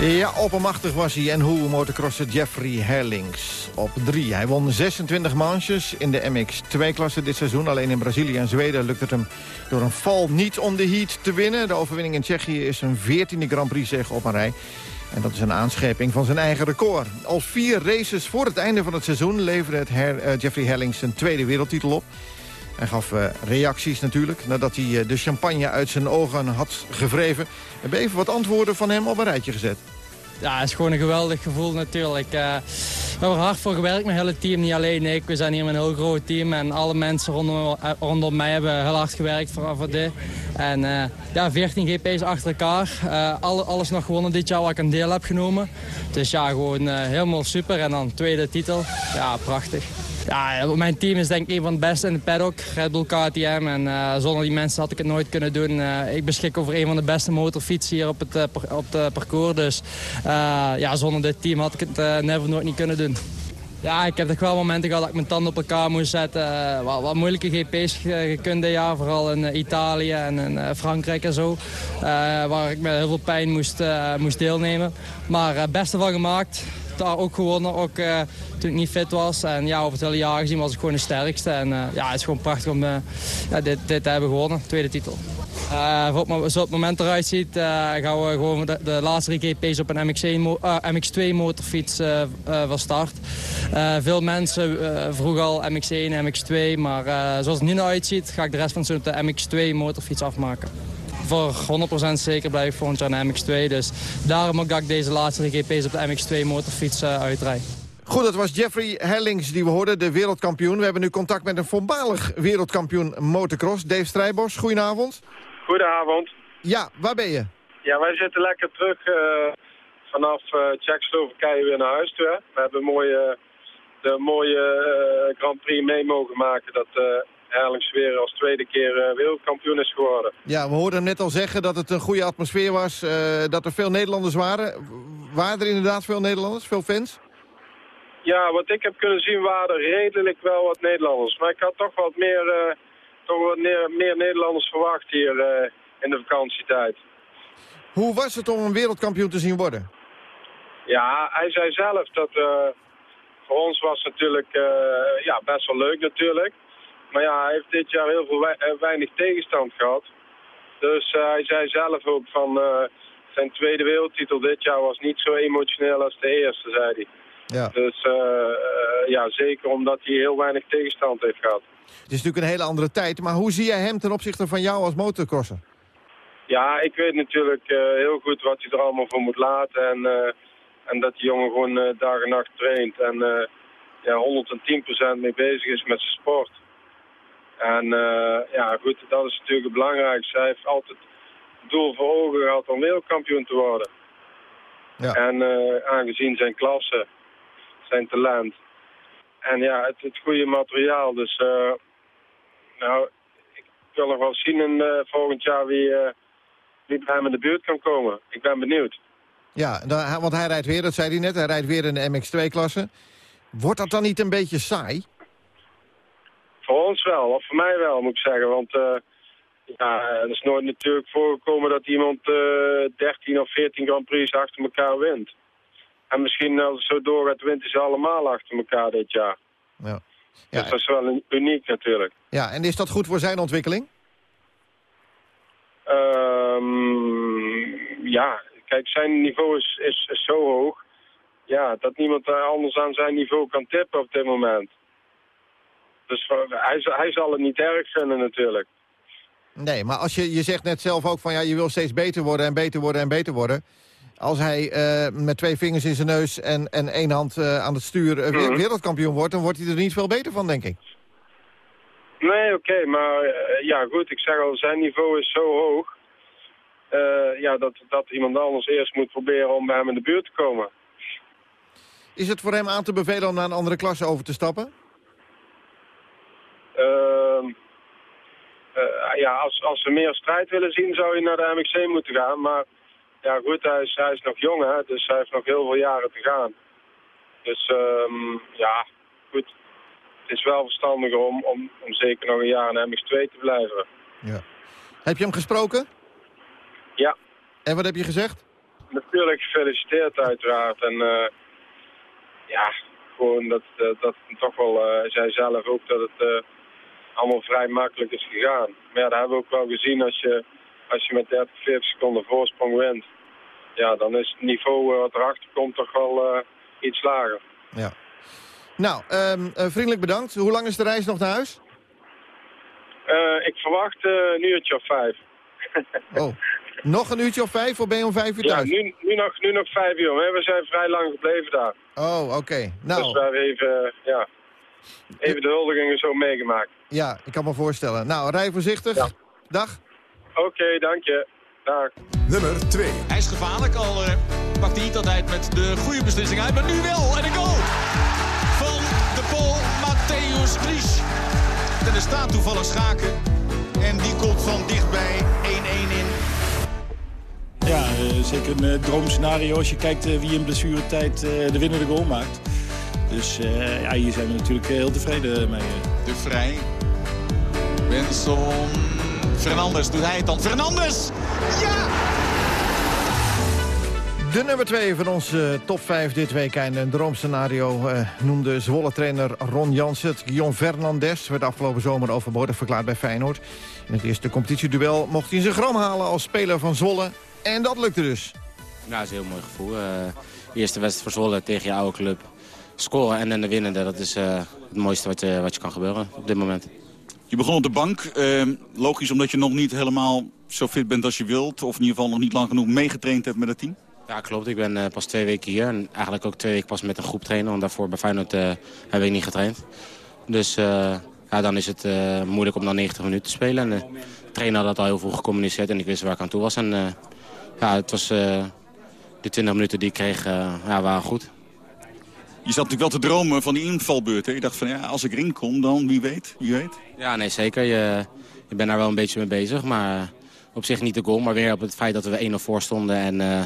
Ja, oppermachtig was hij en hoe motocrosser Jeffrey Herlings op 3. Hij won 26 manches in de MX2-klasse dit seizoen. Alleen in Brazilië en Zweden lukt het hem door een val niet om de heat te winnen. De overwinning in Tsjechië is een 14e Grand Prix zeg op een rij. En dat is een aanscheping van zijn eigen record. Als vier races voor het einde van het seizoen leverde het Her- eh, Jeffrey Herlings zijn tweede wereldtitel op. Hij gaf eh, reacties natuurlijk, nadat hij eh, de champagne uit zijn ogen had gevreven. We hebben even wat antwoorden van hem op een rijtje gezet. Ja, het is gewoon een geweldig gevoel natuurlijk. Eh, we hebben hard voor gewerkt, mijn hele team, niet alleen ik. We zijn hier met een heel groot team en alle mensen rondom, rondom mij hebben heel hard gewerkt voor, voor. En ja, 14 GP's achter elkaar. Alle, alles nog gewonnen dit jaar waar ik een deel heb genomen. Dus ja, gewoon helemaal super. En dan tweede titel. Ja, prachtig. Ja, mijn team is denk ik een van de beste in de paddock, Red Bull KTM. En eh, zonder die mensen had ik het nooit kunnen doen. Eh, ik beschik over een van de beste motorfietsen hier op het, eh, op het parcours. Dus ja, zonder dit team had ik het never nooit niet kunnen doen. Ja, ik heb toch wel momenten gehad dat ik mijn tanden op elkaar moest zetten. Wat, wat moeilijke GP's ge- gekund dit jaar, vooral in Italië en in Frankrijk en zo. Waar ik met heel veel pijn moest, moest deelnemen. Maar het beste van gemaakt. Daar ook gewonnen, ook ik niet fit was. En ja, over het hele jaar gezien was ik gewoon de sterkste. En eh, ja, het is gewoon prachtig om eh, ja, dit, dit te hebben gewonnen, tweede titel. Eh, voor het moment eruit ziet, gaan we gewoon de, laatste drie GP's op een MX1 mo- eh, MX2 motorfiets van start. Veel mensen vroegen al MX1 en MX2, maar zoals het nu naar uitziet, ga ik de rest van de MX2 motorfiets afmaken. Voor 100% zeker blijf ik volgend jaar naar MX2, dus daarom dat ik deze laatste drie GP's op de MX2 motorfiets eh, uitrijd. Goed, dat was Jeffrey Herlings die we hoorden, de wereldkampioen. We hebben nu contact met een voormalig wereldkampioen motocross. Dave Strijbos, goedenavond. Goedenavond. Ja, waar ben je? Ja, wij zitten lekker terug eh, vanaf uh, Tsjechoslowakije weer naar huis toe. Hè. We hebben een mooie, de mooie eh, Grand Prix mee mogen maken dat uh, Herlings weer als tweede keer eh, wereldkampioen is geworden. Ja, we hoorden net al zeggen dat het een goede atmosfeer was, eh, dat er veel Nederlanders waren. Waren er inderdaad veel Nederlanders, veel fans? Ja, wat ik heb kunnen zien waren redelijk wel wat Nederlanders. Maar ik had toch wat meer, uh, toch wat meer, meer Nederlanders verwacht hier uh, in de vakantietijd. Hoe was het om een wereldkampioen te zien worden? Ja, hij zei zelf dat uh, voor ons was natuurlijk ja, best wel leuk natuurlijk. Maar ja, hij heeft dit jaar heel veel we weinig tegenstand gehad. Dus hij zei zelf ook van zijn tweede wereldtitel dit jaar was niet zo emotioneel als de eerste, zei hij. Ja. Dus uh, uh, ja, zeker omdat hij heel weinig tegenstand heeft gehad. Het is natuurlijk een hele andere tijd, maar hoe zie jij hem ten opzichte van jou als motocrosser? Ja, ik weet natuurlijk uh, heel goed wat hij er allemaal voor moet laten. En, en dat die jongen gewoon dag en nacht traint. En ja, 110% mee bezig is met zijn sport. En ja, goed, dat is natuurlijk het belangrijkste. Hij heeft altijd het doel voor ogen gehad om wereldkampioen te worden. Ja. En aangezien zijn klasse zijn talent. En ja, het, het goede materiaal. Dus uh, nou, ik wil nog wel zien in, uh, volgend jaar wie, uh, wie bij hem in de buurt kan komen. Ik ben benieuwd. Ja, dan, want hij rijdt weer, dat zei hij net, hij rijdt weer in de MX2-klasse. Wordt dat dan niet een beetje saai? Voor ons wel, of voor mij wel, moet ik zeggen. Want ja, er is nooit natuurlijk voorgekomen dat iemand 13 of 14 Grand Prix achter elkaar wint. En misschien als het zo doorgaat, wint ze allemaal achter elkaar dit jaar. Ja. Ja. Dus dat is wel uniek natuurlijk. Ja, en is dat goed voor zijn ontwikkeling? Ehm, ja, kijk, zijn niveau is, is, is zo hoog. Ja, dat niemand eh, anders aan zijn niveau kan tippen op dit moment. Dus hij, hij zal het niet erg vinden natuurlijk. Nee, maar als je, je zegt net zelf ook van ja, je wil steeds beter worden en beter worden en beter worden. Als hij eh, met twee vingers in zijn neus en, en één hand eh, aan het stuur eh, Mhm. wereldkampioen wordt, dan wordt hij er niet veel beter van, denk ik. Nee, oké, maar ja goed, ik zeg al, zijn niveau is zo hoog. ja, dat, dat iemand anders eerst moet proberen om bij hem in de buurt te komen. Is het voor hem aan te bevelen om naar een andere klasse over te stappen? Ehm, eh, ja, als, als ze meer strijd willen zien, zou je naar de MXC moeten gaan. Maar ja, goed, hij is, hij is nog jong, hè, dus hij heeft nog heel veel jaren te gaan. Dus ehm, ja, goed. Het is wel verstandiger om, om, om zeker nog een jaar in MX2 te blijven. Heb je hem gesproken? Ja. En wat heb je gezegd? Natuurlijk gefeliciteerd uiteraard. En eh, ja, gewoon dat, eh, dat toch wel, eh, hij zei zelf ook dat het eh, allemaal vrij makkelijk is gegaan. Maar ja, dat hebben we ook wel gezien als je, als je met 30, 40 seconden voorsprong wint. Ja, dan is het niveau eh, wat erachter komt toch wel eh, iets lager. Ja. Nou, ehm, eh, vriendelijk bedankt. Hoe lang is de reis nog naar huis? Ik verwacht een uurtje of vijf. <laughs> Oh, nog een uurtje of vijf of ben je om vijf uur Ja, thuis? nu, nu, nog, nu nog vijf uur. We zijn vrij lang gebleven daar. Oh, oké. Nou, Dus we hebben even, ja, even de huldigingen zo meegemaakt. ja, ik kan me voorstellen. Nou, rij voorzichtig. Dag. Oké, dank je. Dag. Nummer 2. Hij is gevaarlijk, al eh, pakt hij niet altijd met de goede beslissing uit. Maar nu wel, en een goal van de Pool Matthäus Gries. En er staat toevallig Schaken. En die komt van dichtbij 1-1 in. Ja, eh, zeker een eh, droomscenario als je kijkt wie in blessuretijd eh, de winnende goal maakt. Dus eh, ja, hier zijn we natuurlijk heel tevreden mee. De Vrij. Benson. Fernandes, doet hij het dan? Fernandes! Ja! De nummer 2 van onze top 5 dit weekend. Een droomscenario eh, noemde Zwolle-trainer Ron Jansen. Het Guillaume Fernandes werd afgelopen zomer overbodig verklaard bij Feyenoord. In het eerste competitieduel mocht hij zijn gram halen als speler van Zwolle. En dat lukte dus. Ja, dat is een heel mooi gevoel. Eh, eerste wedstrijd voor Zwolle tegen je oude club. Scoren en dan de winnende, dat is eh, het mooiste wat, je wat je kan gebeuren op dit moment. Je begon op de bank. eh, logisch omdat je nog niet helemaal zo fit bent als je wilt. Of in ieder geval nog niet lang genoeg meegetraind hebt met het team. Ja, klopt. Ik ben eh, pas twee weken hier. En eigenlijk ook twee weken pas met een groep trainen. Want daarvoor bij Feyenoord eh, heb ik niet getraind. Dus eh, ja, dan is het moeilijk om dan 90 minuten te spelen. En de trainer had dat al heel vroeg gecommuniceerd. En ik wist waar ik aan toe was. En ja, het was... de 20 minuten die ik kreeg, ja, waren goed. Je zat natuurlijk wel te dromen van die invalbeurt. Hè? Je dacht van ja, als ik erin kom dan wie weet, wie weet. Ja, nee, zeker. Je, je bent daar wel een beetje mee bezig. Maar op zich niet de goal, maar weer op het feit dat we 1-0 voor stonden. En eh,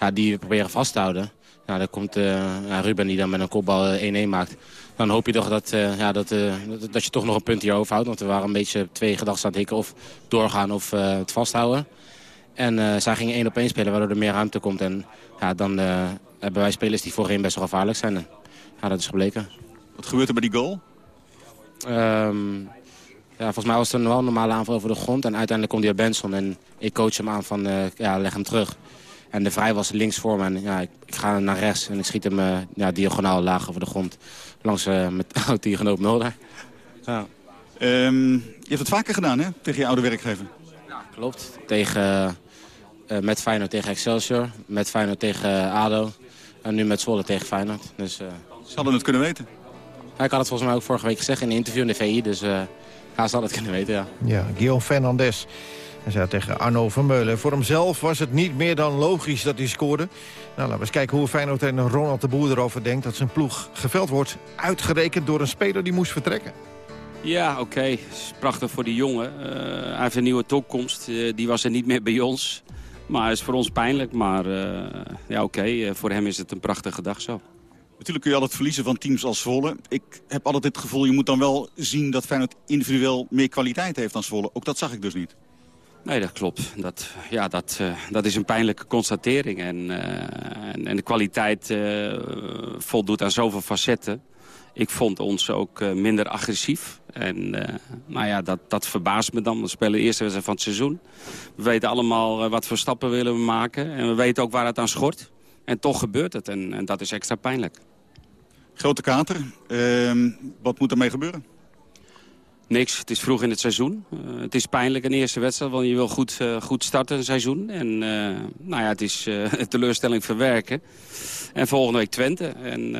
ja, die we proberen vast te houden. Nou, dan komt eh, Ruben die dan met een kopbal eh, 1-1 maakt. Dan hoop je toch dat, eh, ja, dat, eh, dat, dat je toch nog een punt hier overhoudt. Want we waren een beetje twee gedachten aan het hikken. Of doorgaan of eh, het vasthouden. En eh, zij gingen één op één spelen, waardoor er meer ruimte komt. En ja, dan eh, hebben wij spelers die voorin best wel gevaarlijk zijn. En, ja, dat is gebleken. Wat gebeurt er bij die goal? Ehm, ja, volgens mij was het een wel normale aanval over de grond. En uiteindelijk komt hij Benson en ik coach hem aan van eh, ja, leg hem terug. En de vrij was links voor me en ja, ik, ik ga naar rechts en ik schiet hem eh, ja, diagonaal laag over de grond. Langs uh, met <laughs> oud-diagenoot Mulder. Ja. Um, je hebt het vaker gedaan hè, tegen je oude werkgever? Ja, klopt. Tegen, met Feyenoord tegen Excelsior, met Feyenoord tegen ADO en nu met Zwolle tegen Feyenoord. Dus, Ze hadden het kunnen weten. Ja, ik had het volgens mij ook vorige week gezegd in een interview in de VI, dus ze hadden het kunnen weten, ja. Ja, Guillaume Fernandes. Hij zei tegen Arno Vermeulen. Voor hemzelf was het niet meer dan logisch dat hij scoorde. Nou, laten we eens kijken hoe Feyenoord en Ronald de Boer erover denkt... dat zijn ploeg geveld wordt, uitgerekend door een speler die moest vertrekken. Ja, oké. Okay. prachtig voor die jongen. Uh, hij heeft een nieuwe toekomst. Uh, die was er niet meer bij ons. Maar is voor ons pijnlijk. Maar uh, ja, oké. Okay. voor hem is het een prachtige dag zo. Natuurlijk kun je altijd verliezen van teams als Zwolle. Ik heb altijd het gevoel, je moet dan wel zien dat Feyenoord individueel meer kwaliteit heeft dan Zwolle. Ook dat zag ik dus niet. Nee, dat klopt. Dat, ja, dat, uh, dat is een pijnlijke constatering. En, uh, en, de kwaliteit uh, voldoet aan zoveel facetten. Ik vond ons ook minder agressief. En nou ja, dat, dat verbaast me dan. We spelen eerste wedstrijd van het seizoen. We weten allemaal wat voor stappen willen we maken. En we weten ook waar het aan schort. En toch gebeurt het. En, en dat is extra pijnlijk. Grote kater. Ehm, wat moet ermee gebeuren? Niks, het is vroeg in het seizoen. Uh, het is pijnlijk een eerste wedstrijd, want je wil goed, uh, goed starten een seizoen. En uh, nou ja, het is <laughs> teleurstelling verwerken. En volgende week Twente. En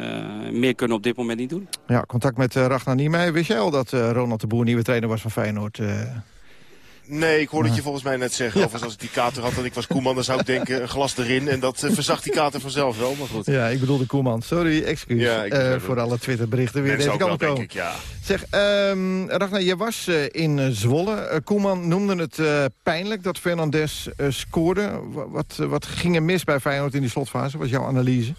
meer kunnen we op dit moment niet doen. Ja, contact met Ragnar Niemeyer. Wist jij al dat Ronald de Boer nieuwe trainer was van Feyenoord? Nee, ik hoorde het je volgens mij net zeggen. Ja. als ik die kater had en ik was Koeman, dan zou ik denken een glas erin. En dat uh, verzacht die kater vanzelf wel, maar goed. Ja, ik bedoelde Koeman. Sorry, excuus ja, uh, voor alle Twitterberichten weer deze kant komen. Ik, ja. Zeg, um, Ragnar, je was uh, in Zwolle. Koeman noemde het pijnlijk dat Fernandes scoorde. Wat, wat ging er mis bij Feyenoord in die slotfase? was jouw analyse?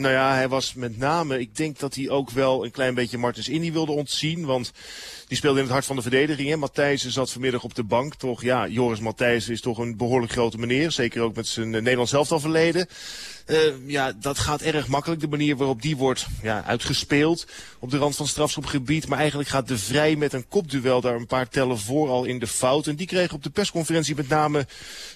Nou ja, hij was met name, ik denk dat hij ook wel een klein beetje Martens Indy wilde ontzien. Want die speelde in het hart van de verdediging. Matthijs zat vanmiddag op de bank. Toch, ja, Joris Matthijs is toch een behoorlijk grote meneer. Zeker ook met zijn Nederlands elftal verleden. Uh, ja, dat gaat erg makkelijk. De manier waarop die wordt ja, uitgespeeld op de rand van strafschopgebied. Maar eigenlijk gaat de Vrij met een kopduel daar een paar tellen voor al in de fout. En die kreeg op de persconferentie met name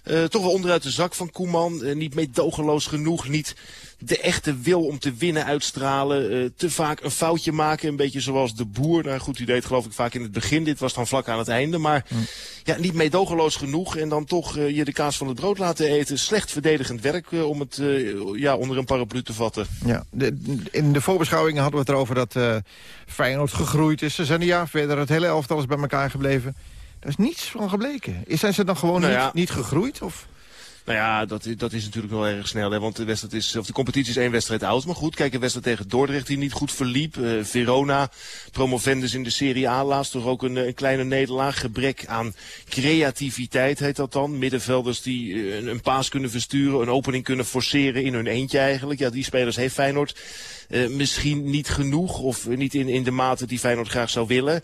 uh, toch wel onderuit de zak van Koeman. Niet meedogenloos genoeg, niet de echte wil om te winnen uitstralen. Uh, te vaak een foutje maken, een beetje zoals de boer. Nou goed, u deed geloof ik vaak in het begin. Dit was dan vlak aan het einde. Maar mm. ja, niet meedogenloos genoeg. En dan toch uh, je de kaas van het brood laten eten. Slecht verdedigend werk uh, om het ja, onder een paraplu te vatten. Ja, de, in de voorbeschouwingen hadden we het erover dat Feyenoord gegroeid is. Ze zijn een jaar verder. Het hele elftal is bij elkaar gebleven. Daar is niets van gebleken. Zijn ze dan gewoon nou ja. niet, niet gegroeid? Of? Nou ja, dat, dat is natuurlijk wel erg snel. Hè, want de, wedstrijd is, of de competitie is één wedstrijd oud. Maar goed, kijk, een wedstrijd tegen Dordrecht die niet goed verliep. Uh, Verona, promovendus in de Serie A laatst. Toch ook een, een, kleine nederlaag. Gebrek aan creativiteit heet dat dan. Middenvelders die uh, een, een paas kunnen versturen. Een opening kunnen forceren in hun eentje eigenlijk. Ja, die spelers heeft Feyenoord. Uh, misschien niet genoeg of niet in, in de mate die Feyenoord graag zou willen.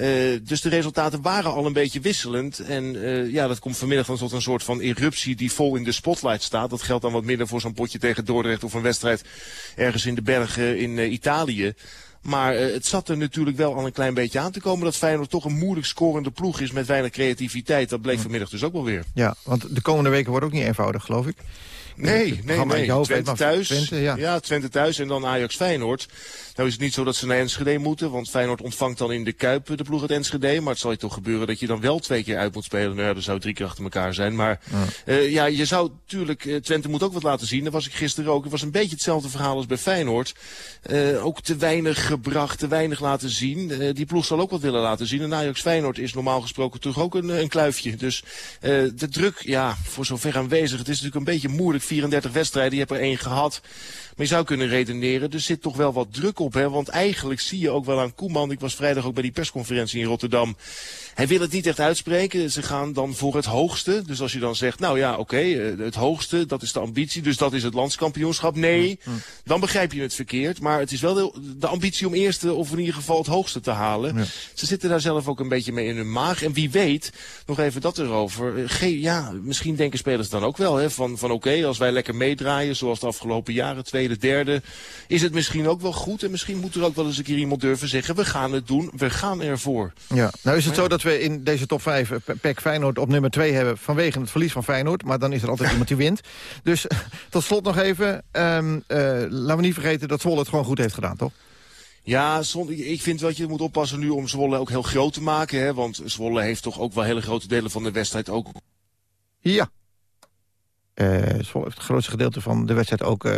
Uh, dus de resultaten waren al een beetje wisselend. En uh, ja, dat komt vanmiddag dan tot een soort van eruptie die vol in de spotlight staat. Dat geldt dan wat minder voor zo'n potje tegen Dordrecht of een wedstrijd ergens in de bergen in uh, Italië. Maar het zat er natuurlijk wel al een klein beetje aan te komen dat Feyenoord toch een moeilijk scorende ploeg is met weinig creativiteit. Dat bleek vanmiddag dus ook wel weer. Ja, want de komende weken wordt ook niet eenvoudig, geloof ik. Nee, nee, nee. Twente thuis. Twente, ja. ja, Twente thuis en dan Ajax Feyenoord. Nou is het niet zo dat ze naar Enschede moeten, want Feyenoord ontvangt dan in de Kuip de ploeg uit Enschede. Maar het zal je toch gebeuren dat je dan wel twee keer uit moet spelen. Nou ja, dat zou drie keer achter elkaar zijn. Maar ja, uh, ja je zou natuurlijk, uh, Twente moet ook wat laten zien. Dat was ik gisteren ook. Het was een beetje hetzelfde verhaal als bij Feyenoord. Uh, ook te weinig gebracht, te weinig laten zien. die ploeg zal ook wat willen laten zien. En Ajax Feyenoord is normaal gesproken toch ook een, een kluifje. Dus de druk, ja, voor zover aanwezig. Het is natuurlijk een beetje moeilijk. 34 wedstrijden, je hebt er één gehad. Maar je zou kunnen redeneren, er zit toch wel wat druk op. Hè? Want eigenlijk zie je ook wel aan Koeman, ik was vrijdag ook bij die persconferentie in Rotterdam. Hij wil het niet echt uitspreken. Ze gaan dan voor het hoogste. Dus als je dan zegt, nou ja, oké, okay, het hoogste, dat is de ambitie. Dus dat is het landskampioenschap. Nee, mm, mm. dan begrijp je het verkeerd. Maar het is wel de, de, ambitie om eerste of in ieder geval het hoogste te halen. Ja. Ze zitten daar zelf ook een beetje mee in hun maag. En wie weet, nog even dat erover. Ge ja, misschien denken spelers dan ook wel hè, van, van oké, okay, als wij lekker meedraaien, zoals de afgelopen jaren, tweede, derde, is het misschien ook wel goed. En misschien moet er ook wel eens een keer iemand durven zeggen, we gaan het doen, we gaan ervoor. Ja, nou is het zo dat we in deze top 5 eh, PEC Feyenoord op nummer 2 hebben... vanwege het verlies van Feyenoord. Maar dan is er altijd <laughs> iemand die wint. Dus <laughs> tot slot nog even. Um, uh, laten we niet vergeten dat Zwolle het gewoon goed heeft gedaan, toch? Ja, ik vind dat je moet oppassen nu om Zwolle ook heel groot te maken. Hè? Want Zwolle heeft toch ook wel hele grote delen van de wedstrijd ook... Ja, heeft het grootste gedeelte van de wedstrijd ook uh,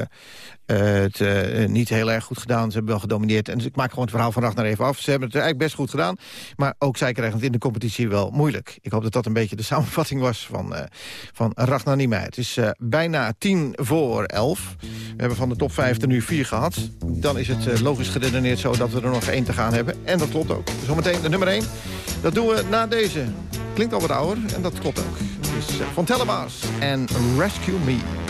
het uh, niet heel erg goed gedaan. Ze hebben wel gedomineerd. En dus ik maak gewoon het verhaal van naar even af. Ze hebben het eigenlijk best goed gedaan. Maar ook zij krijgen het in de competitie wel moeilijk. Ik hoop dat dat een beetje de <laughs> samenvatting was van, van Ragnar Niemeyer. Het is bijna tien voor elf. We hebben van de top vijf er nu vier gehad. Dan is het logisch geredeneerd zo dat we er nog één te gaan hebben. En dat klopt ook. Zometeen de nummer één. Dat doen we na deze. Klinkt al wat ouder en dat klopt ook. Dus van Telemaas en Rescue Me.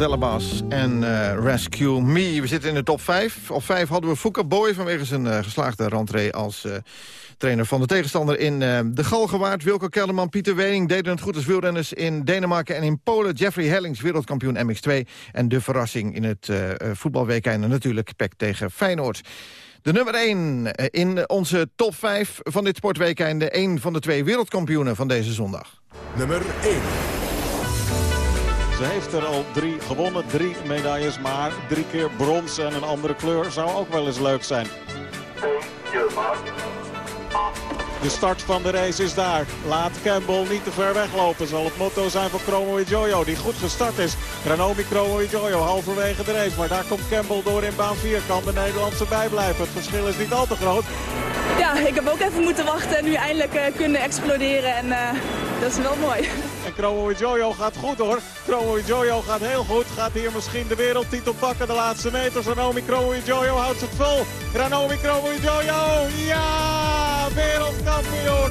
Delabas en uh, Rescue Me. We zitten in de top 5. Op 5 hadden we Fouke Boy vanwege zijn uh, geslaagde rentree als uh, trainer van de tegenstander in de Galgenwaard. Wilco Kelderman, Pieter Wening deden het goed als wielrenners in Denemarken en in Polen. Jeffrey Hellings, wereldkampioen MX2. En de verrassing in het voetbalweekende natuurlijk Pek tegen Feyenoord. De nummer 1 in onze top 5 van dit sportweekende. Een van de twee wereldkampioenen van deze zondag. Nummer 1. Ze heeft er al drie gewonnen, drie medailles, maar drie keer brons en een andere kleur zou ook wel eens leuk zijn. De start van de race is daar. Laat Campbell niet te ver weglopen. Zal het motto zijn voor Chromo Jojo, die goed gestart is. Ranomi Chromo Jojo halverwege de race. Maar daar komt Campbell door in baan 4. Kan de Nederlandse bijblijven. Het verschil is niet al te groot. Ja, ik heb ook even moeten wachten en nu eindelijk uh, kunnen exploderen. En uh, dat is wel mooi. En Chromo Jojo gaat goed hoor. Chromo Jojo gaat heel goed. Gaat hier misschien de wereldtitel pakken de laatste meters. Ranomi Chromo Jojo houdt het vol. Ranomi Chromo Jojo, ja, wereldkampioen.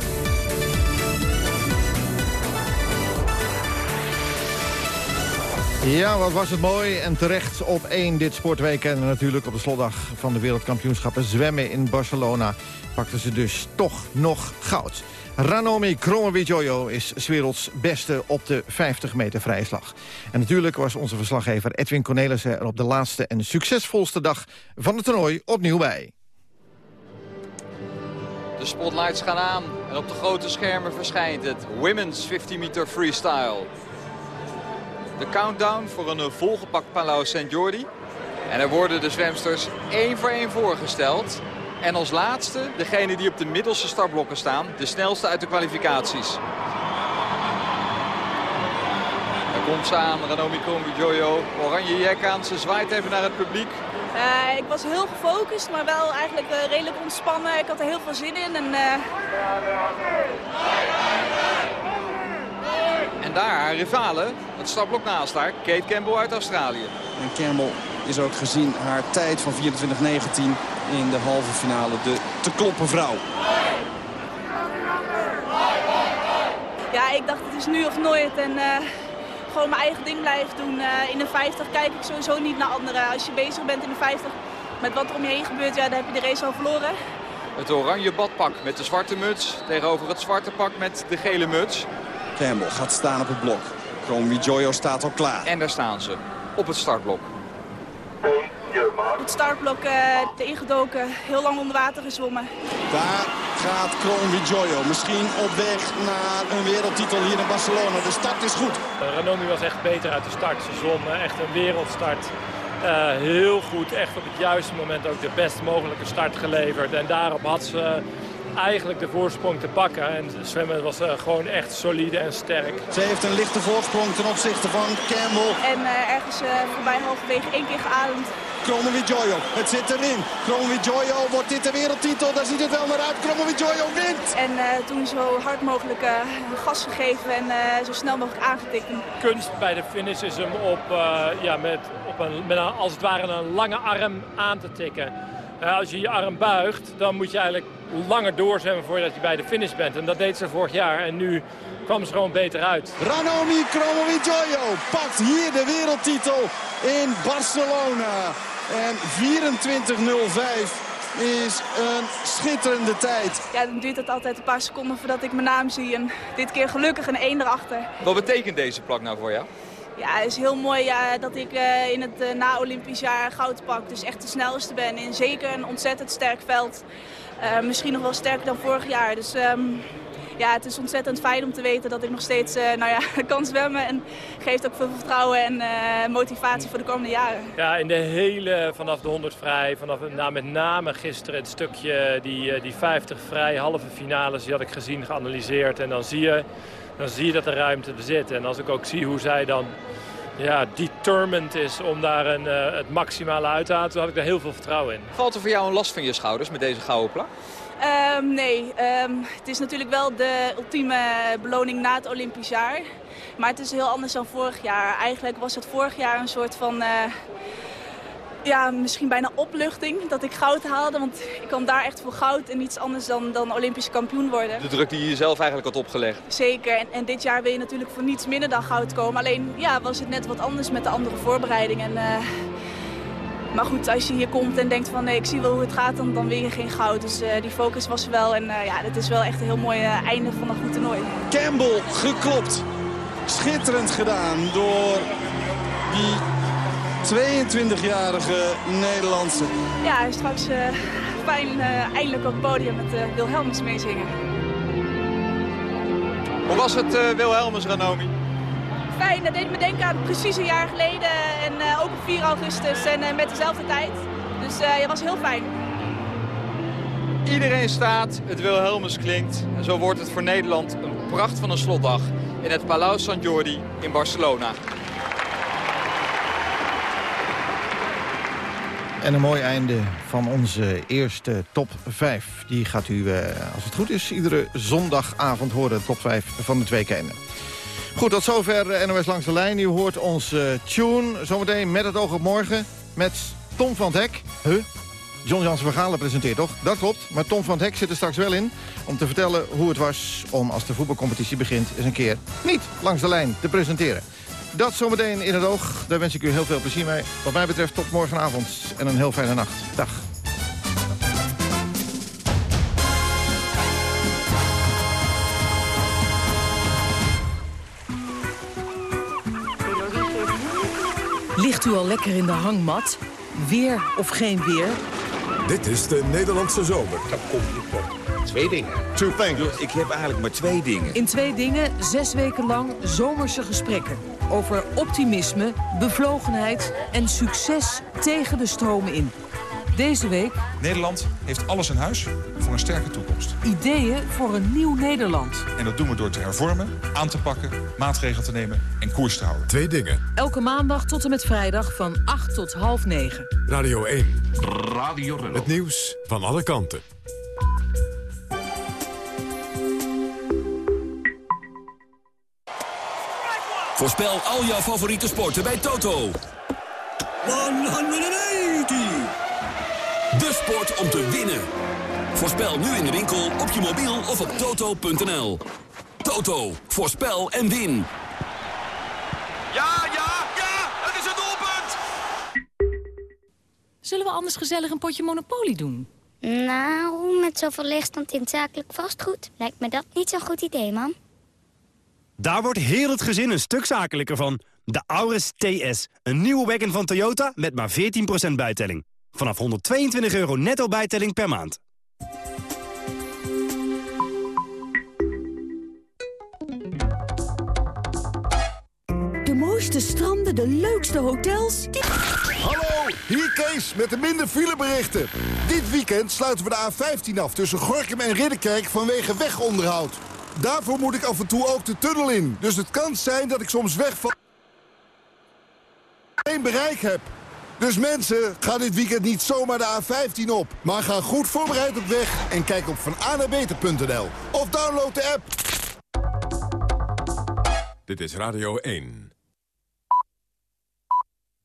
Ja, wat was het mooi en terecht op één dit sportweekend. En natuurlijk op de slotdag van de wereldkampioenschappen zwemmen in Barcelona... pakten ze dus toch nog goud. Ranomi Kromowidjojo is werelds beste op de 50 meter vrije slag. En natuurlijk was onze verslaggever Edwin Cornelissen er op de laatste en succesvolste dag van het toernooi opnieuw bij. De spotlights gaan aan en op de grote schermen verschijnt het Women's 50 meter freestyle. De countdown voor een volgepakt Palau St. Jordi. En er worden de zwemsters één voor één voorgesteld. En als laatste, degene die op de middelste startblokken staan, de snelste uit de kwalificaties. Daar komt ze aan, Ranomi Jojo. Oranje jek aan, ze zwaait even naar het publiek. Uh, ik was heel gefocust, maar wel eigenlijk uh, redelijk ontspannen. Ik had er heel veel zin in. En, uh... en daar haar rivale, het startblok naast haar, Kate Campbell uit Australië. En Campbell is ook gezien haar tijd van 24-19 in de halve finale de te kloppen vrouw. Ja, ik dacht het is nu of nooit en uh, gewoon mijn eigen ding blijven doen. Uh, in de 50 kijk ik sowieso niet naar anderen. Als je bezig bent in de 50 met wat er om je heen gebeurt, ja, dan heb je de race al verloren. Het oranje badpak met de zwarte muts tegenover het zwarte pak met de gele muts. Campbell gaat staan op het blok. Chromie Jojo staat al klaar. En daar staan ze, op het startblok. Het startblok uh, ingedoken, heel lang onder water gezwommen. Daar gaat Kron misschien op weg naar een wereldtitel hier in Barcelona. De start is goed. Uh, Ranomi was echt beter uit de start. Ze zwom echt een wereldstart. Uh, heel goed, echt op het juiste moment ook de best mogelijke start geleverd. En daarop had ze eigenlijk de voorsprong te pakken. En zwemmen was uh, gewoon echt solide en sterk. Ze heeft een lichte voorsprong ten opzichte van Campbell. En uh, ergens uh, voorbij halverwege één keer geademd. Jojo, het zit erin. Jojo, wordt dit de wereldtitel? Daar ziet het wel naar uit. Jojo wint! En toen zo hard mogelijk gas gegeven en zo snel mogelijk aangetikt. Kunst bij de finish is hem op, ja, met, op een, met een, als het ware een lange arm aan te tikken. als je je arm buigt, dan moet je eigenlijk langer doorzwemmen voordat je bij de finish bent. En dat deed ze vorig jaar en nu kwam ze gewoon beter uit. Ranomi Kromowidjojo pakt hier de wereldtitel in Barcelona. En 24.05 is een schitterende tijd. Ja, dan duurt het altijd een paar seconden voordat ik mijn naam zie. En dit keer gelukkig een 1 erachter. Wat betekent deze plak nou voor jou? Ja, het is heel mooi ja, dat ik uh, in het uh, na-Olympisch jaar goud pak. Dus echt de snelste ben in zeker een ontzettend sterk veld. Uh, misschien nog wel sterker dan vorig jaar. Dus um, ja, het is ontzettend fijn om te weten dat ik nog steeds uh, nou ja, <laughs> kan zwemmen. En geeft ook veel vertrouwen en uh, motivatie voor de komende jaren. Ja, in de hele, vanaf de 100 vrij, vanaf, nou, met name gisteren het stukje, die, die 50 vrij halve finales, die had ik gezien, geanalyseerd. En dan zie je, dan zie je dat er ruimte er zit. En als ik ook zie hoe zij dan ja, determined is om daar een, uh, het maximale uit te halen. Toen had ik er heel veel vertrouwen in. Valt er voor jou een last van je schouders met deze gouden plak? Um, nee, um, het is natuurlijk wel de ultieme beloning na het Olympisch jaar. Maar het is heel anders dan vorig jaar. Eigenlijk was het vorig jaar een soort van... Uh, ja, misschien bijna opluchting dat ik goud haalde. Want ik kwam daar echt voor goud en iets anders dan, dan Olympisch kampioen worden. De druk die je jezelf eigenlijk had opgelegd. Zeker. En, en dit jaar wil je natuurlijk voor niets minder dan goud komen. Alleen ja, was het net wat anders met de andere voorbereiding. En, uh, maar goed, als je hier komt en denkt van nee, ik zie wel hoe het gaat, dan, dan win je geen goud. Dus uh, die focus was er wel. En uh, ja, dit is wel echt een heel mooi einde van een goed toernooi. Campbell geklopt. Schitterend gedaan door die 22-jarige Nederlandse. Ja, straks uh, fijn uh, eindelijk op het podium met uh, Wilhelmus meezingen. Hoe was het uh, Wilhelmus, Ranomi? Fijn, dat deed me denken aan precies een jaar geleden. En ook op 4 augustus en met dezelfde tijd. Dus het was heel fijn. Iedereen staat, het Wilhelmus klinkt. En zo wordt het voor Nederland een pracht van een slotdag in het Palau Sant Jordi in Barcelona. En een mooi einde van onze eerste top 5. Die gaat u, eh, als het goed is, iedere zondagavond horen. De top 5 van het weekende. Goed, tot zover eh, NOS Langs de Lijn. U hoort ons uh, tune zometeen met het oog op morgen. Met Tom van het Hek. Huh? John Jansen Vergalen presenteert toch? Dat klopt, maar Tom van het Hek zit er straks wel in... om te vertellen hoe het was om als de voetbalcompetitie begint... eens een keer niet langs de lijn te presenteren. Dat zometeen in het oog. Daar wens ik u heel veel plezier mee. Wat mij betreft tot morgenavond en een heel fijne nacht. Dag. Ligt u al lekker in de hangmat? Weer of geen weer? Dit is de Nederlandse zomer. Dan kom je tot twee dingen. Two things. Ik heb eigenlijk maar twee dingen. In twee dingen, zes weken lang zomerse gesprekken. Over optimisme, bevlogenheid en succes tegen de stromen in. Deze week... Nederland heeft alles in huis voor een sterke toekomst. Ideeën voor een nieuw Nederland. En dat doen we door te hervormen, aan te pakken, maatregelen te nemen en koers te houden. Twee dingen. Elke maandag tot en met vrijdag van 8 tot half 9. Radio 1. Radio Renault. Het nieuws van alle kanten. Voorspel al jouw favoriete sporten bij Toto. 180! De sport om te winnen. Voorspel nu in de winkel, op je mobiel of op toto.nl. Toto, voorspel en win. Ja, ja, ja, het is een doelpunt! Zullen we anders gezellig een potje Monopoly doen? Nou, met zoveel leegstand in zakelijk vastgoed... lijkt me dat niet zo'n goed idee, man. Daar wordt heel het gezin een stuk zakelijker van. De Auris TS, een nieuwe wagon van Toyota met maar 14% bijtelling. Vanaf 122 euro netto bijtelling per maand. De mooiste stranden, de leukste hotels... Hallo, hier Kees met de minder fileberichten. Dit weekend sluiten we de A15 af tussen Gorkum en Ridderkerk vanwege wegonderhoud. Daarvoor moet ik af en toe ook de tunnel in. Dus het kan zijn dat ik soms wegval... geen bereik heb. Dus mensen, ga dit weekend niet zomaar de A15 op. Maar ga goed voorbereid op weg en kijk op vananabeter.nl. Of download de app. Dit is Radio 1.